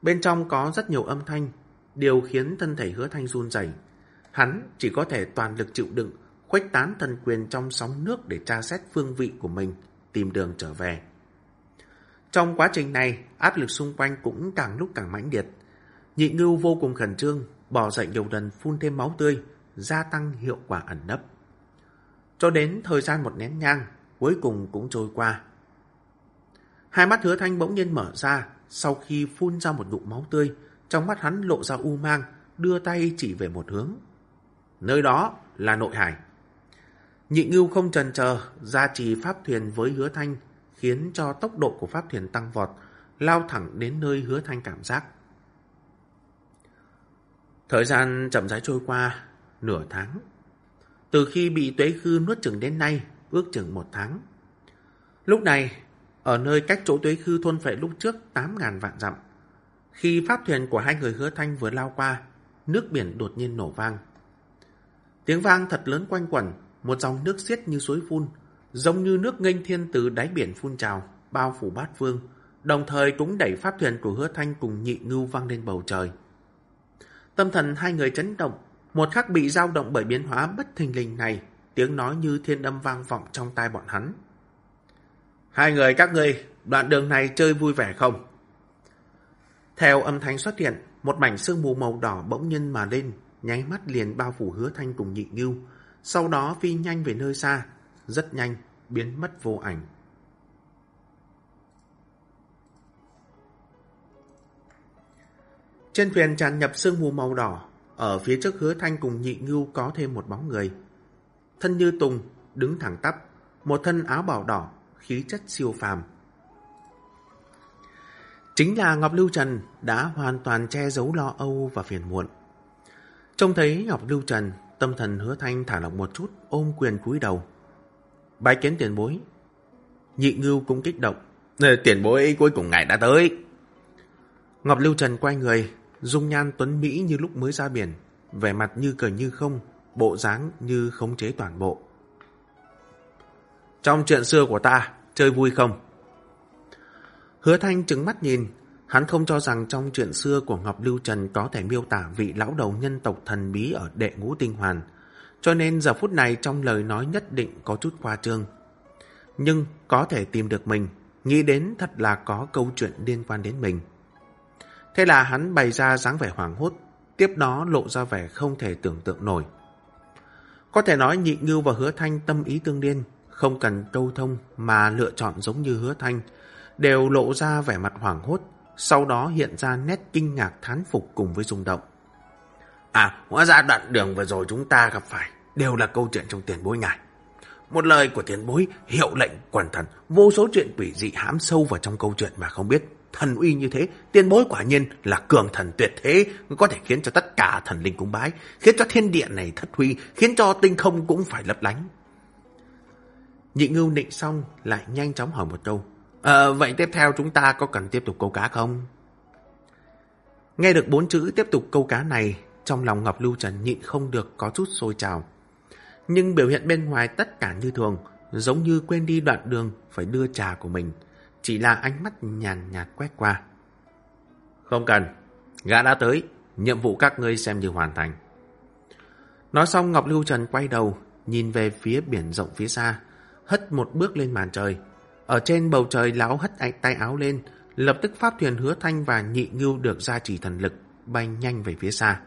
Bên trong có rất nhiều âm thanh, điều khiến thân thể hứa thanh run rẩy. Hắn chỉ có thể toàn lực chịu đựng, khuếch tán thần quyền trong sóng nước để tra xét phương vị của mình, tìm đường trở về. Trong quá trình này, áp lực xung quanh cũng càng lúc càng mãnh liệt. Nhị ngưu vô cùng khẩn trương, bỏ dậy nhiều lần phun thêm máu tươi, gia tăng hiệu quả ẩn nấp. Cho đến thời gian một nén nhang, cuối cùng cũng trôi qua. Hai mắt hứa thanh bỗng nhiên mở ra, sau khi phun ra một ngụm máu tươi, trong mắt hắn lộ ra u mang, đưa tay chỉ về một hướng. Nơi đó là nội hải. Nhị ngưu không trần chờ ra trì pháp thuyền với hứa thanh, khiến cho tốc độ của pháp thuyền tăng vọt, lao thẳng đến nơi hứa thanh cảm giác. Thời gian chậm rãi trôi qua, nửa tháng. Từ khi bị tuế khư nuốt chừng đến nay, ước chừng một tháng. Lúc này, ở nơi cách chỗ tuế khư thôn phệ lúc trước 8.000 vạn dặm, khi pháp thuyền của hai người hứa thanh vừa lao qua, nước biển đột nhiên nổ vang. Tiếng vang thật lớn quanh quẩn, một dòng nước xiết như suối phun, giống như nước nghênh thiên từ đáy biển phun trào, bao phủ bát phương, đồng thời cũng đẩy pháp thuyền của hứa thanh cùng nhị ngưu vang lên bầu trời. Tâm thần hai người chấn động, một khắc bị dao động bởi biến hóa bất thình lình này, tiếng nói như thiên âm vang vọng trong tai bọn hắn. Hai người các ngươi, đoạn đường này chơi vui vẻ không? Theo âm thanh xuất hiện, một mảnh sương mù màu đỏ bỗng nhiên mà lên, nháy mắt liền bao phủ hứa thanh cùng nhị ngưu, sau đó phi nhanh về nơi xa, rất nhanh, biến mất vô ảnh. Trên thuyền tràn nhập sương mù màu đỏ, ở phía trước hứa thanh cùng nhị ngưu có thêm một bóng người. Thân như tùng, đứng thẳng tắp, một thân áo bảo đỏ, khí chất siêu phàm. Chính là Ngọc Lưu Trần đã hoàn toàn che giấu lo âu và phiền muộn. Trông thấy Ngọc Lưu Trần, tâm thần hứa thanh thả lỏng một chút, ôm quyền cúi đầu. Bái kiến tiền bối. Nhị ngưu cũng kích động. Tiền bối cuối cùng ngài đã tới. Ngọc Lưu Trần quay người, dung nhan tuấn Mỹ như lúc mới ra biển, vẻ mặt như cười như không, bộ dáng như khống chế toàn bộ. Trong chuyện xưa của ta, chơi vui không? Hứa Thanh trừng mắt nhìn, hắn không cho rằng trong chuyện xưa của Ngọc Lưu Trần có thể miêu tả vị lão đầu nhân tộc thần bí ở đệ ngũ tinh hoàn, cho nên giờ phút này trong lời nói nhất định có chút khoa trương. Nhưng có thể tìm được mình, nghĩ đến thật là có câu chuyện liên quan đến mình. Thế là hắn bày ra dáng vẻ hoảng hốt, tiếp đó lộ ra vẻ không thể tưởng tượng nổi. Có thể nói nhị ngưu và hứa thanh tâm ý tương liên, không cần câu thông mà lựa chọn giống như hứa thanh, đều lộ ra vẻ mặt hoảng hốt, sau đó hiện ra nét kinh ngạc thán phục cùng với rung động. À, hóa ra đoạn đường vừa rồi chúng ta gặp phải đều là câu chuyện trong tiền bối ngài. Một lời của tiền bối hiệu lệnh quần thần, vô số chuyện quỷ dị hãm sâu vào trong câu chuyện mà không biết. Thần uy như thế, tiền bối quả nhiên là cường thần tuyệt thế, có thể khiến cho tất cả thần linh cúng bái, khiến cho thiên địa này thất huy, khiến cho tinh không cũng phải lấp lánh. Nhị ngưu nịnh xong lại nhanh chóng hỏi một câu. À, vậy tiếp theo chúng ta có cần tiếp tục câu cá không? Nghe được bốn chữ tiếp tục câu cá này, trong lòng Ngọc Lưu Trần nhịn không được có chút sôi trào. Nhưng biểu hiện bên ngoài tất cả như thường, giống như quên đi đoạn đường phải đưa trà của mình. Chỉ là ánh mắt nhàn nhạt quét qua. Không cần, gã đã tới, nhiệm vụ các ngươi xem như hoàn thành. Nói xong Ngọc Lưu Trần quay đầu, nhìn về phía biển rộng phía xa, hất một bước lên màn trời. Ở trên bầu trời lão hất tay áo lên, lập tức pháp thuyền hứa thanh và nhị ngưu được gia trì thần lực, bay nhanh về phía xa.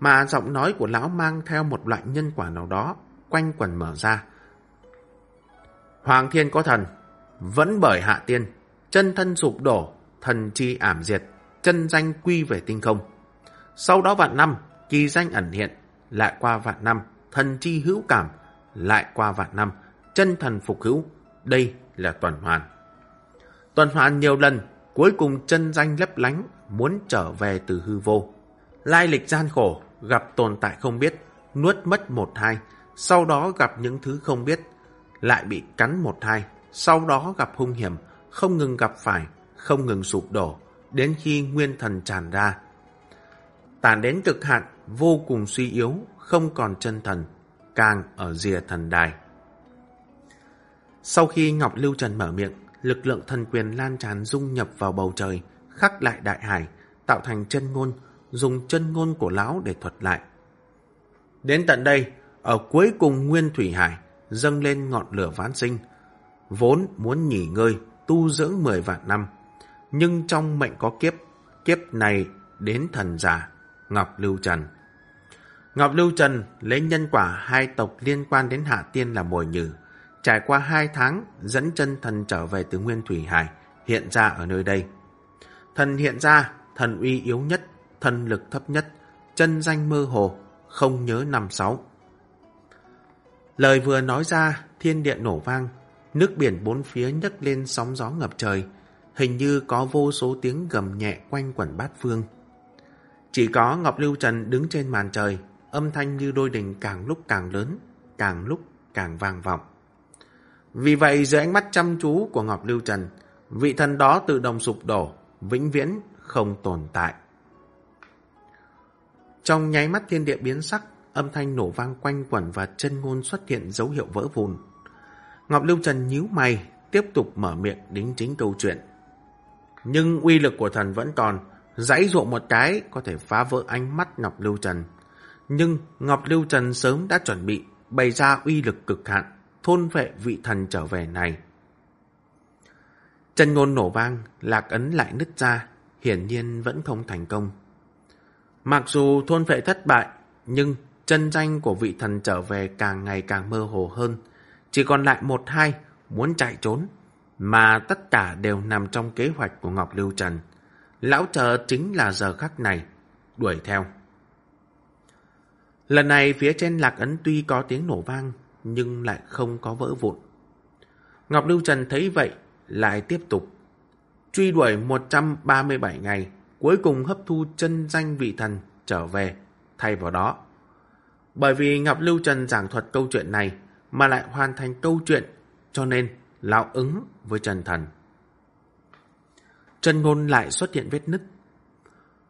Mà giọng nói của lão mang theo một loại nhân quả nào đó, quanh quần mở ra. Hoàng thiên có thần, vẫn bởi hạ tiên, chân thân sụp đổ, thần chi ảm diệt, chân danh quy về tinh không. Sau đó vạn năm, kỳ danh ẩn hiện, lại qua vạn năm, thần chi hữu cảm, lại qua vạn năm, chân thần phục hữu. Đây là tuần hoàn. Tuần hoàn nhiều lần, cuối cùng chân danh lấp lánh, muốn trở về từ hư vô. Lai lịch gian khổ, gặp tồn tại không biết, nuốt mất một hai, sau đó gặp những thứ không biết, lại bị cắn một hai, sau đó gặp hung hiểm, không ngừng gặp phải, không ngừng sụp đổ, đến khi nguyên thần tràn ra. Tàn đến cực hạn, vô cùng suy yếu, không còn chân thần, càng ở rìa thần đài. Sau khi Ngọc Lưu Trần mở miệng, lực lượng thần quyền lan tràn dung nhập vào bầu trời, khắc lại đại hải, tạo thành chân ngôn, dùng chân ngôn của lão để thuật lại. Đến tận đây, ở cuối cùng Nguyên Thủy Hải, dâng lên ngọn lửa ván sinh, vốn muốn nghỉ ngơi, tu dưỡng 10 vạn năm. Nhưng trong mệnh có kiếp, kiếp này đến thần giả, Ngọc Lưu Trần. Ngọc Lưu Trần lấy nhân quả hai tộc liên quan đến Hạ Tiên là mồi nhử. Trải qua hai tháng, dẫn chân thần trở về từ Nguyên Thủy Hải, hiện ra ở nơi đây. Thần hiện ra, thần uy yếu nhất, thân lực thấp nhất, chân danh mơ hồ, không nhớ năm sáu. Lời vừa nói ra, thiên địa nổ vang, nước biển bốn phía nhấc lên sóng gió ngập trời, hình như có vô số tiếng gầm nhẹ quanh quẩn bát phương. Chỉ có Ngọc Lưu Trần đứng trên màn trời, âm thanh như đôi đình càng lúc càng lớn, càng lúc càng vang vọng. Vì vậy dưới ánh mắt chăm chú của Ngọc Lưu Trần, vị thần đó tự động sụp đổ, vĩnh viễn không tồn tại. Trong nháy mắt thiên địa biến sắc, âm thanh nổ vang quanh quẩn và chân ngôn xuất hiện dấu hiệu vỡ vụn. Ngọc Lưu Trần nhíu mày, tiếp tục mở miệng đính chính câu chuyện. Nhưng uy lực của thần vẫn còn, dãy dụ một cái có thể phá vỡ ánh mắt Ngọc Lưu Trần. Nhưng Ngọc Lưu Trần sớm đã chuẩn bị bày ra uy lực cực hạn, thôn vệ vị thần trở về này. Chân ngôn nổ vang, lạc ấn lại nứt ra, hiển nhiên vẫn không thành công. Mặc dù thôn vệ thất bại, nhưng chân danh của vị thần trở về càng ngày càng mơ hồ hơn. Chỉ còn lại một hai, muốn chạy trốn, mà tất cả đều nằm trong kế hoạch của Ngọc Lưu Trần. Lão chờ chính là giờ khắc này, đuổi theo. Lần này phía trên lạc ấn tuy có tiếng nổ vang, nhưng lại không có vỡ vụn. Ngọc Lưu Trần thấy vậy, lại tiếp tục. Truy đuổi 137 ngày, cuối cùng hấp thu chân danh vị thần trở về, thay vào đó. Bởi vì Ngọc Lưu Trần giảng thuật câu chuyện này, mà lại hoàn thành câu chuyện, cho nên lão ứng với Trần Thần. Trần Ngôn lại xuất hiện vết nứt.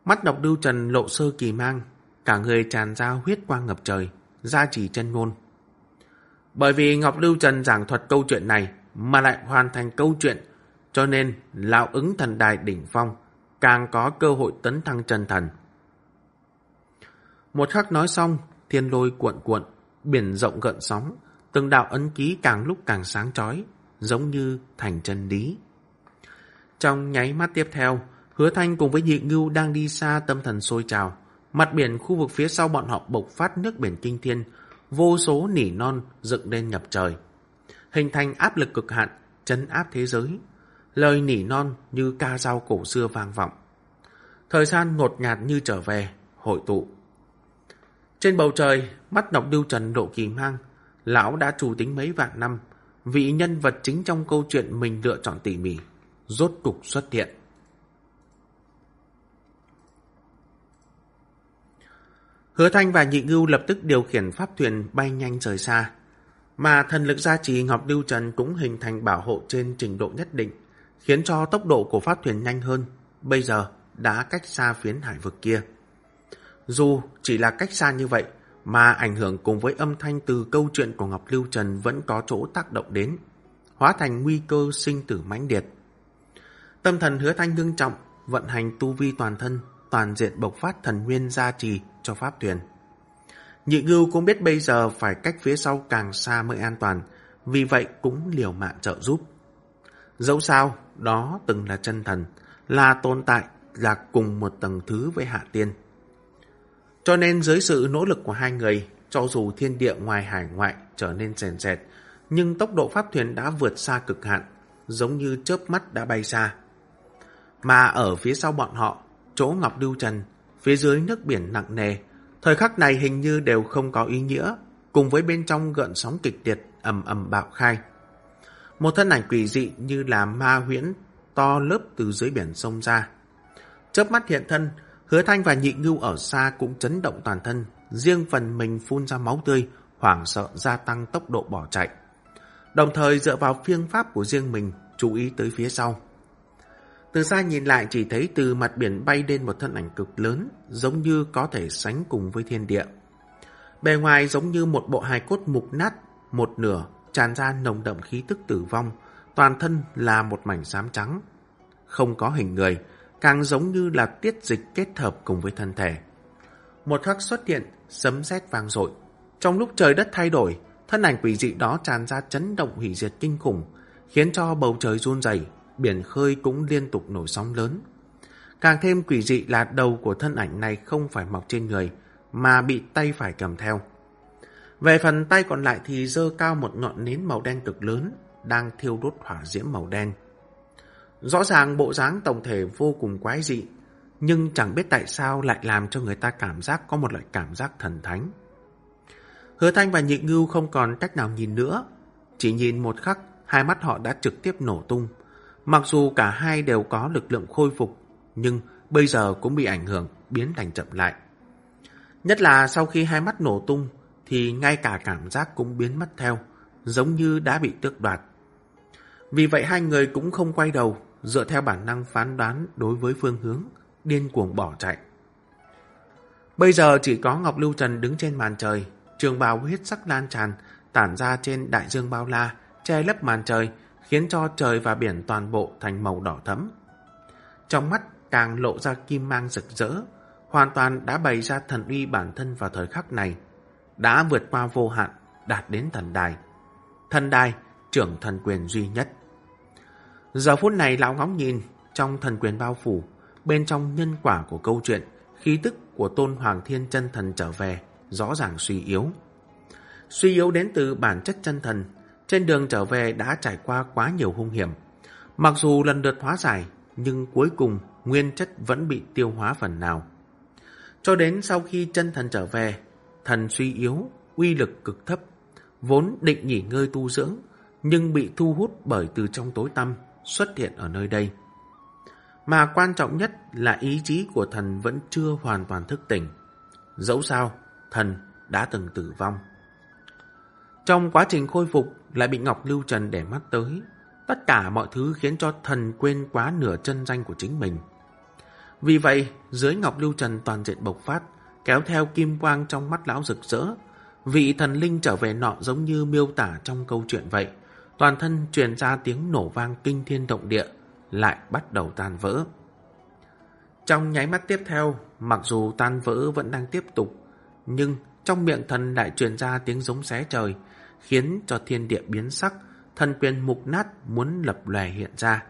Mắt đọc Lưu Trần lộ sơ kỳ mang, cả người tràn ra huyết quang ngập trời, ra chỉ chân ngôn. Bởi vì Ngọc Lưu Trần giảng thuật câu chuyện này mà lại hoàn thành câu chuyện, cho nên lão ứng thần đài đỉnh phong càng có cơ hội tấn thăng chân thần. Một khắc nói xong, thiên lôi cuộn cuộn, biển rộng gợn sóng, từng đạo ấn ký càng lúc càng sáng chói, giống như thành chân lý. Trong nháy mắt tiếp theo, hứa thanh cùng với nhị ngưu đang đi xa tâm thần sôi trào. Mặt biển khu vực phía sau bọn họ bộc phát nước biển kinh thiên, vô số nỉ non dựng lên nhập trời. Hình thành áp lực cực hạn, chấn áp thế giới. Lời nỉ non như ca dao cổ xưa vang vọng. Thời gian ngột ngạt như trở về, hội tụ. Trên bầu trời, mắt đọc điêu trần độ kỳ mang, lão đã chủ tính mấy vạn năm, vị nhân vật chính trong câu chuyện mình lựa chọn tỉ mỉ, rốt cục xuất hiện. Hứa Thanh và Nhị Ngưu lập tức điều khiển pháp thuyền bay nhanh rời xa, mà thần lực gia trì Ngọc Điêu Trần cũng hình thành bảo hộ trên trình độ nhất định, khiến cho tốc độ của pháp thuyền nhanh hơn, bây giờ đã cách xa phiến hải vực kia. Dù chỉ là cách xa như vậy, mà ảnh hưởng cùng với âm thanh từ câu chuyện của Ngọc Lưu Trần vẫn có chỗ tác động đến, hóa thành nguy cơ sinh tử mãnh liệt. Tâm thần hứa thanh ngưng trọng, vận hành tu vi toàn thân, toàn diện bộc phát thần nguyên gia trì cho pháp thuyền. Nhị ngưu cũng biết bây giờ phải cách phía sau càng xa mới an toàn, vì vậy cũng liều mạng trợ giúp. Dẫu sao, đó từng là chân thần, là tồn tại, là cùng một tầng thứ với hạ tiên. Cho nên dưới sự nỗ lực của hai người, cho dù thiên địa ngoài hải ngoại trở nên rèn rẹt, nhưng tốc độ pháp thuyền đã vượt xa cực hạn, giống như chớp mắt đã bay xa. Mà ở phía sau bọn họ, chỗ Ngọc Lưu Trần, phía dưới nước biển nặng nề, thời khắc này hình như đều không có ý nghĩa, cùng với bên trong gợn sóng kịch liệt ầm ầm bạo khai. Một thân ảnh quỷ dị như là ma huyễn to lớp từ dưới biển sông ra. Chớp mắt hiện thân, hứa thanh và nhị ngưu ở xa cũng chấn động toàn thân, riêng phần mình phun ra máu tươi, hoảng sợ gia tăng tốc độ bỏ chạy. Đồng thời dựa vào phiên pháp của riêng mình, chú ý tới phía sau. Từ xa nhìn lại chỉ thấy từ mặt biển bay lên một thân ảnh cực lớn, giống như có thể sánh cùng với thiên địa. Bề ngoài giống như một bộ hài cốt mục nát, một nửa tràn ra nồng đậm khí tức tử vong, toàn thân là một mảnh xám trắng. Không có hình người, càng giống như là tiết dịch kết hợp cùng với thân thể. Một khắc xuất hiện, sấm sét vang dội. Trong lúc trời đất thay đổi, thân ảnh quỷ dị đó tràn ra chấn động hủy diệt kinh khủng, khiến cho bầu trời run rẩy, biển khơi cũng liên tục nổi sóng lớn. Càng thêm quỷ dị là đầu của thân ảnh này không phải mọc trên người, mà bị tay phải cầm theo. Về phần tay còn lại thì dơ cao một ngọn nến màu đen cực lớn, đang thiêu đốt hỏa diễm màu đen. Rõ ràng bộ dáng tổng thể vô cùng quái dị, nhưng chẳng biết tại sao lại làm cho người ta cảm giác có một loại cảm giác thần thánh. Hứa Thanh và Nhị Ngưu không còn cách nào nhìn nữa, chỉ nhìn một khắc, hai mắt họ đã trực tiếp nổ tung. Mặc dù cả hai đều có lực lượng khôi phục, nhưng bây giờ cũng bị ảnh hưởng, biến thành chậm lại. Nhất là sau khi hai mắt nổ tung, thì ngay cả cảm giác cũng biến mất theo, giống như đã bị tước đoạt. Vì vậy hai người cũng không quay đầu, dựa theo bản năng phán đoán đối với phương hướng, điên cuồng bỏ chạy. Bây giờ chỉ có Ngọc Lưu Trần đứng trên màn trời, trường bào huyết sắc lan tràn, tản ra trên đại dương bao la, che lấp màn trời, khiến cho trời và biển toàn bộ thành màu đỏ thẫm. Trong mắt càng lộ ra kim mang rực rỡ, hoàn toàn đã bày ra thần uy bản thân vào thời khắc này, đã vượt qua vô hạn, đạt đến thần đài. Thần đài, trưởng thần quyền duy nhất. Giờ phút này lão ngóng nhìn, trong thần quyền bao phủ, bên trong nhân quả của câu chuyện, khí tức của tôn hoàng thiên chân thần trở về, rõ ràng suy yếu. Suy yếu đến từ bản chất chân thần, trên đường trở về đã trải qua quá nhiều hung hiểm. Mặc dù lần lượt hóa giải, nhưng cuối cùng nguyên chất vẫn bị tiêu hóa phần nào. Cho đến sau khi chân thần trở về, thần suy yếu, uy lực cực thấp, vốn định nghỉ ngơi tu dưỡng, nhưng bị thu hút bởi từ trong tối tăm xuất hiện ở nơi đây. Mà quan trọng nhất là ý chí của thần vẫn chưa hoàn toàn thức tỉnh. Dẫu sao, thần đã từng tử vong. Trong quá trình khôi phục lại bị Ngọc Lưu Trần để mắt tới, tất cả mọi thứ khiến cho thần quên quá nửa chân danh của chính mình. Vì vậy, dưới Ngọc Lưu Trần toàn diện bộc phát, kéo theo kim quang trong mắt lão rực rỡ, vị thần linh trở về nọ giống như miêu tả trong câu chuyện vậy, toàn thân truyền ra tiếng nổ vang kinh thiên động địa, lại bắt đầu tan vỡ. Trong nháy mắt tiếp theo, mặc dù tan vỡ vẫn đang tiếp tục, nhưng trong miệng thần lại truyền ra tiếng giống xé trời, khiến cho thiên địa biến sắc, thần quyền mục nát muốn lập lòe hiện ra.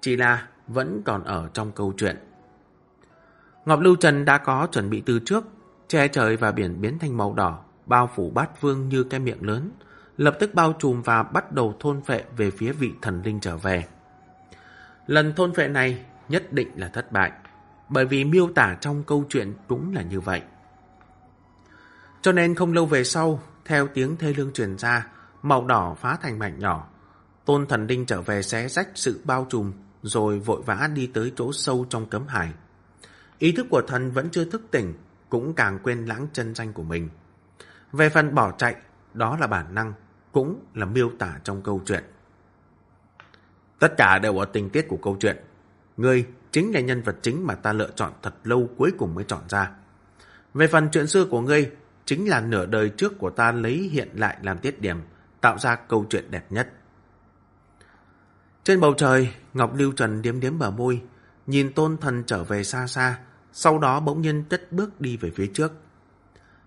Chỉ là vẫn còn ở trong câu chuyện. Ngọc Lưu Trần đã có chuẩn bị từ trước, che trời và biển biến thành màu đỏ, bao phủ bát vương như cái miệng lớn, lập tức bao trùm và bắt đầu thôn phệ về phía vị thần linh trở về. Lần thôn phệ này nhất định là thất bại, bởi vì miêu tả trong câu chuyện cũng là như vậy. Cho nên không lâu về sau, theo tiếng thê lương truyền ra, màu đỏ phá thành mảnh nhỏ. Tôn thần linh trở về xé rách sự bao trùm, rồi vội vã đi tới chỗ sâu trong cấm hải. Ý thức của thần vẫn chưa thức tỉnh, cũng càng quên lãng chân danh của mình. Về phần bỏ chạy, đó là bản năng, cũng là miêu tả trong câu chuyện. Tất cả đều ở tình tiết của câu chuyện. Ngươi chính là nhân vật chính mà ta lựa chọn thật lâu cuối cùng mới chọn ra. Về phần chuyện xưa của ngươi, chính là nửa đời trước của ta lấy hiện lại làm tiết điểm, tạo ra câu chuyện đẹp nhất. Trên bầu trời, Ngọc Lưu Trần điếm điếm bờ môi, nhìn tôn thần trở về xa xa, sau đó bỗng nhiên chất bước đi về phía trước.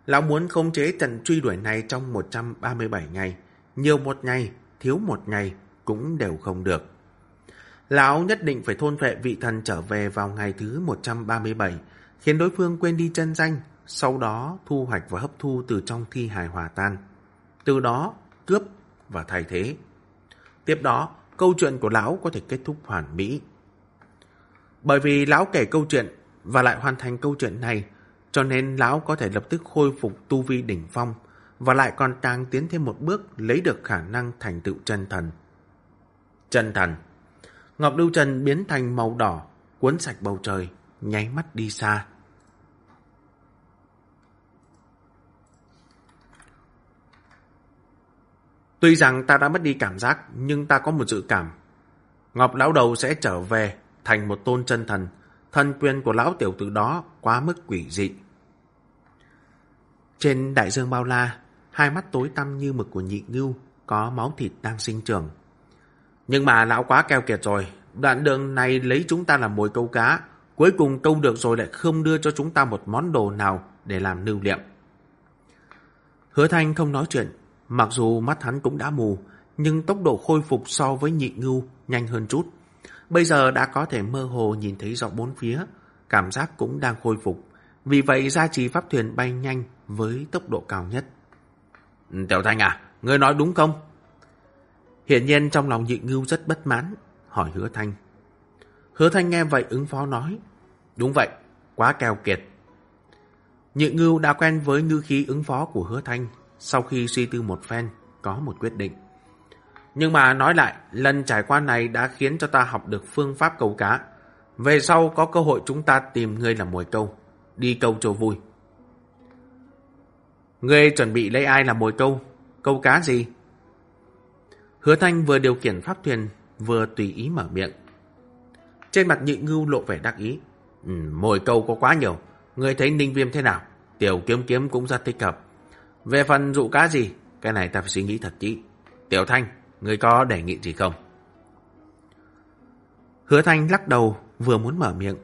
Lão muốn khống chế trận truy đuổi này trong 137 ngày, nhiều một ngày, thiếu một ngày, cũng đều không được. Lão nhất định phải thôn vệ vị thần trở về vào ngày thứ 137, khiến đối phương quên đi chân danh, sau đó thu hoạch và hấp thu từ trong thi hài hòa tan. Từ đó, cướp và thay thế. Tiếp đó, câu chuyện của lão có thể kết thúc hoàn mỹ. Bởi vì lão kể câu chuyện và lại hoàn thành câu chuyện này, cho nên lão có thể lập tức khôi phục tu vi đỉnh phong và lại còn càng tiến thêm một bước lấy được khả năng thành tựu chân thần. Chân thần Ngọc Lưu Trần biến thành màu đỏ, cuốn sạch bầu trời, nháy mắt đi xa. Tuy rằng ta đã mất đi cảm giác, nhưng ta có một dự cảm. Ngọc Lão Đầu sẽ trở về thành một tôn chân thần. Thân quyền của Lão Tiểu Tử đó quá mức quỷ dị. Trên đại dương bao la, hai mắt tối tăm như mực của nhị ngưu, có máu thịt đang sinh trưởng. Nhưng mà lão quá keo kiệt rồi, đoạn đường này lấy chúng ta làm mồi câu cá, cuối cùng câu được rồi lại không đưa cho chúng ta một món đồ nào để làm lưu niệm. Hứa Thanh không nói chuyện, mặc dù mắt hắn cũng đã mù, nhưng tốc độ khôi phục so với nhị ngưu nhanh hơn chút. Bây giờ đã có thể mơ hồ nhìn thấy rõ bốn phía, cảm giác cũng đang khôi phục. Vì vậy gia trì pháp thuyền bay nhanh với tốc độ cao nhất. Tiểu Thanh à, ngươi nói đúng không? Hiện nhiên trong lòng nhị ngưu rất bất mãn, hỏi hứa Thanh. Hứa Thanh nghe vậy ứng phó nói. Đúng vậy, quá keo kiệt. Nhị ngưu đã quen với ngư khí ứng phó của hứa Thanh, sau khi suy tư một phen, có một quyết định. Nhưng mà nói lại, lần trải qua này đã khiến cho ta học được phương pháp câu cá. Về sau có cơ hội chúng ta tìm ngươi làm mồi câu, đi câu cho vui. Ngươi chuẩn bị lấy ai làm mồi câu? Câu cá gì? Hứa Thanh vừa điều khiển pháp thuyền, vừa tùy ý mở miệng. Trên mặt nhị ngưu lộ vẻ đắc ý. Ừ, mồi câu có quá nhiều. Ngươi thấy ninh viêm thế nào? Tiểu kiếm kiếm cũng rất thích hợp. Về phần dụ cá gì, cái này ta phải suy nghĩ thật kỹ. Tiểu Thanh, người có đề nghị gì không? Hứa Thanh lắc đầu, vừa muốn mở miệng.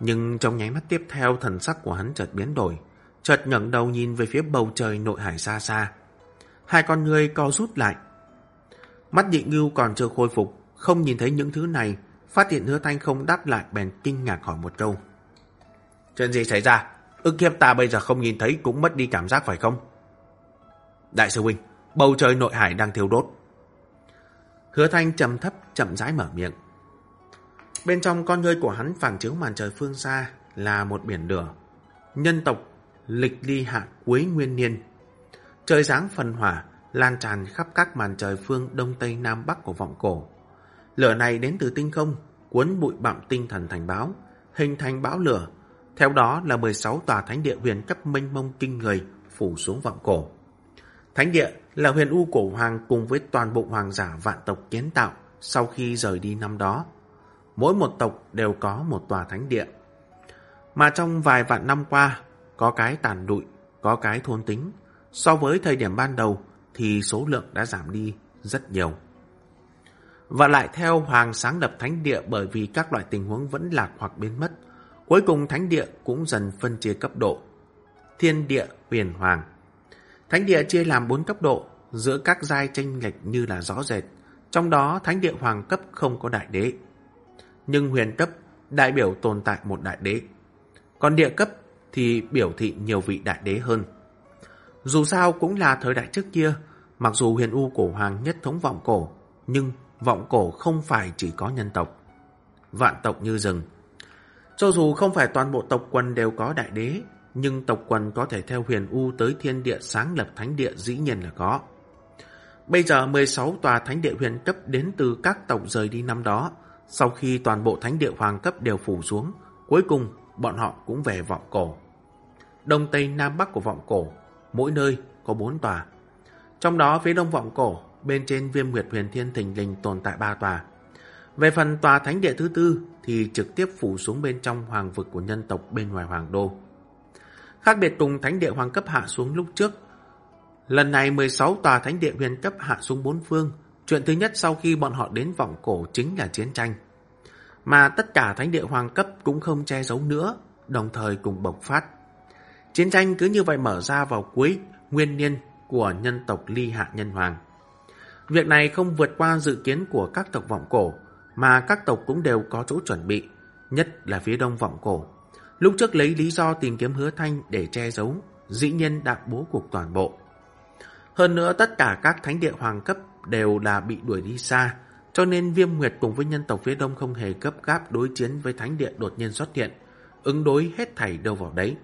Nhưng trong nháy mắt tiếp theo thần sắc của hắn chợt biến đổi chợt ngẩng đầu nhìn về phía bầu trời nội hải xa xa. Hai con người co rút lại. Mắt nhị ngưu còn chưa khôi phục, không nhìn thấy những thứ này, phát hiện hứa thanh không đáp lại bèn kinh ngạc hỏi một câu. Chuyện gì xảy ra? Ước kiếp ta bây giờ không nhìn thấy cũng mất đi cảm giác phải không? Đại sư huynh, bầu trời nội hải đang thiêu đốt. Hứa thanh trầm thấp chậm rãi mở miệng. Bên trong con ngươi của hắn phản chiếu màn trời phương xa là một biển lửa. Nhân tộc lịch ly hạ cuối nguyên niên. Trời sáng phần hỏa lan tràn khắp các màn trời phương đông tây nam bắc của vọng cổ. Lửa này đến từ tinh không, cuốn bụi bặm tinh thần thành báo, hình thành bão lửa. Theo đó là 16 tòa thánh địa huyền cấp mênh mông kinh người phủ xuống vọng cổ. Thánh địa là huyền u cổ hoàng cùng với toàn bộ hoàng giả vạn tộc kiến tạo sau khi rời đi năm đó. Mỗi một tộc đều có một tòa thánh địa. Mà trong vài vạn năm qua, có cái tàn đụi, có cái thôn tính. So với thời điểm ban đầu thì số lượng đã giảm đi rất nhiều. Và lại theo Hoàng sáng lập thánh địa bởi vì các loại tình huống vẫn lạc hoặc biến mất. Cuối cùng thánh địa cũng dần phân chia cấp độ. Thiên địa, huyền hoàng. Thánh địa chia làm bốn cấp độ, giữa các giai tranh lệch như là rõ rệt. Trong đó thánh địa hoàng cấp không có đại đế. Nhưng huyền cấp đại biểu tồn tại một đại đế. Còn địa cấp thì biểu thị nhiều vị đại đế hơn. Dù sao cũng là thời đại trước kia, mặc dù huyền u cổ hoàng nhất thống vọng cổ, nhưng vọng cổ không phải chỉ có nhân tộc. Vạn tộc như rừng. Cho dù không phải toàn bộ tộc quần đều có đại đế, nhưng tộc quần có thể theo huyền u tới thiên địa sáng lập thánh địa dĩ nhiên là có. Bây giờ 16 tòa thánh địa huyền cấp đến từ các tộc rời đi năm đó, sau khi toàn bộ thánh địa hoàng cấp đều phủ xuống, cuối cùng bọn họ cũng về vọng cổ. Đông Tây Nam Bắc của vọng cổ, mỗi nơi có bốn tòa. Trong đó phía đông vọng cổ, bên trên viêm nguyệt huyền thiên thình lình tồn tại ba tòa. Về phần tòa thánh địa thứ tư thì trực tiếp phủ xuống bên trong hoàng vực của nhân tộc bên ngoài hoàng đô. Khác biệt cùng thánh địa hoàng cấp hạ xuống lúc trước, lần này 16 tòa thánh địa huyền cấp hạ xuống bốn phương. Chuyện thứ nhất sau khi bọn họ đến vọng cổ chính là chiến tranh. Mà tất cả thánh địa hoàng cấp cũng không che giấu nữa, đồng thời cùng bộc phát. Chiến tranh cứ như vậy mở ra vào cuối nguyên niên của nhân tộc Ly Hạ Nhân Hoàng. Việc này không vượt qua dự kiến của các tộc vọng cổ, mà các tộc cũng đều có chỗ chuẩn bị, nhất là phía đông vọng cổ. Lúc trước lấy lý do tìm kiếm hứa thanh để che giấu, dĩ nhiên đã bố cục toàn bộ. Hơn nữa tất cả các thánh địa hoàng cấp đều là bị đuổi đi xa, cho nên Viêm Nguyệt cùng với nhân tộc phía đông không hề cấp gáp đối chiến với thánh địa đột nhiên xuất hiện, ứng đối hết thảy đâu vào đấy.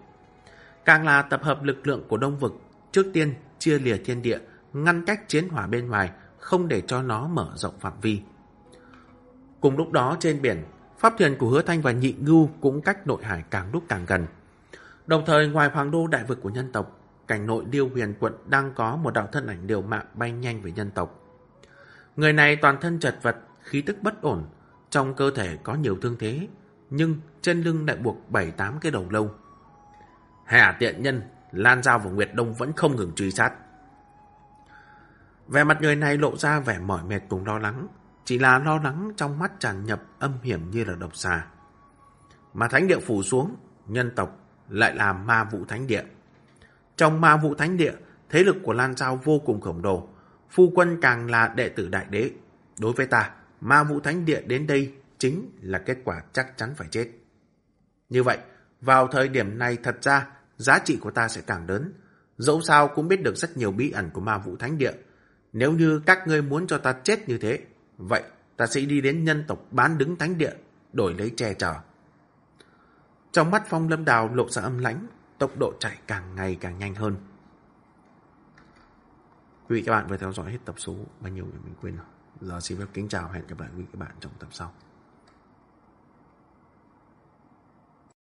Càng là tập hợp lực lượng của đông vực, trước tiên chia lìa thiên địa, ngăn cách chiến hỏa bên ngoài, không để cho nó mở rộng phạm vi. Cùng lúc đó trên biển, pháp thuyền của Hứa Thanh và Nhị Ngưu cũng cách nội hải càng lúc càng gần. Đồng thời ngoài hoàng đô đại vực của nhân tộc, cảnh nội điêu huyền quận đang có một đạo thân ảnh điều mạng bay nhanh về nhân tộc. Người này toàn thân chật vật, khí tức bất ổn, trong cơ thể có nhiều thương thế, nhưng trên lưng lại buộc bảy tám cái đầu lâu. Hà tiện nhân, Lan Giao và Nguyệt Đông vẫn không ngừng truy sát. Vẻ mặt người này lộ ra vẻ mỏi mệt cùng lo lắng, chỉ là lo lắng trong mắt tràn nhập âm hiểm như là độc xà. Mà thánh địa phủ xuống, nhân tộc lại là ma vụ thánh địa. Trong ma vụ thánh địa, thế lực của Lan Giao vô cùng khổng lồ, phu quân càng là đệ tử đại đế. Đối với ta, ma vụ thánh địa đến đây chính là kết quả chắc chắn phải chết. Như vậy, vào thời điểm này thật ra, giá trị của ta sẽ càng lớn. Dẫu sao cũng biết được rất nhiều bí ẩn của ma vụ thánh địa. Nếu như các ngươi muốn cho ta chết như thế, vậy ta sẽ đi đến nhân tộc bán đứng thánh địa, đổi lấy che chở. Trong mắt phong lâm đào lộ ra âm lãnh, tốc độ chạy càng ngày càng nhanh hơn. Quý vị các bạn vừa theo dõi hết tập số bao nhiêu mình quên rồi. Giờ xin phép kính chào hẹn gặp lại quý vị các bạn trong tập sau.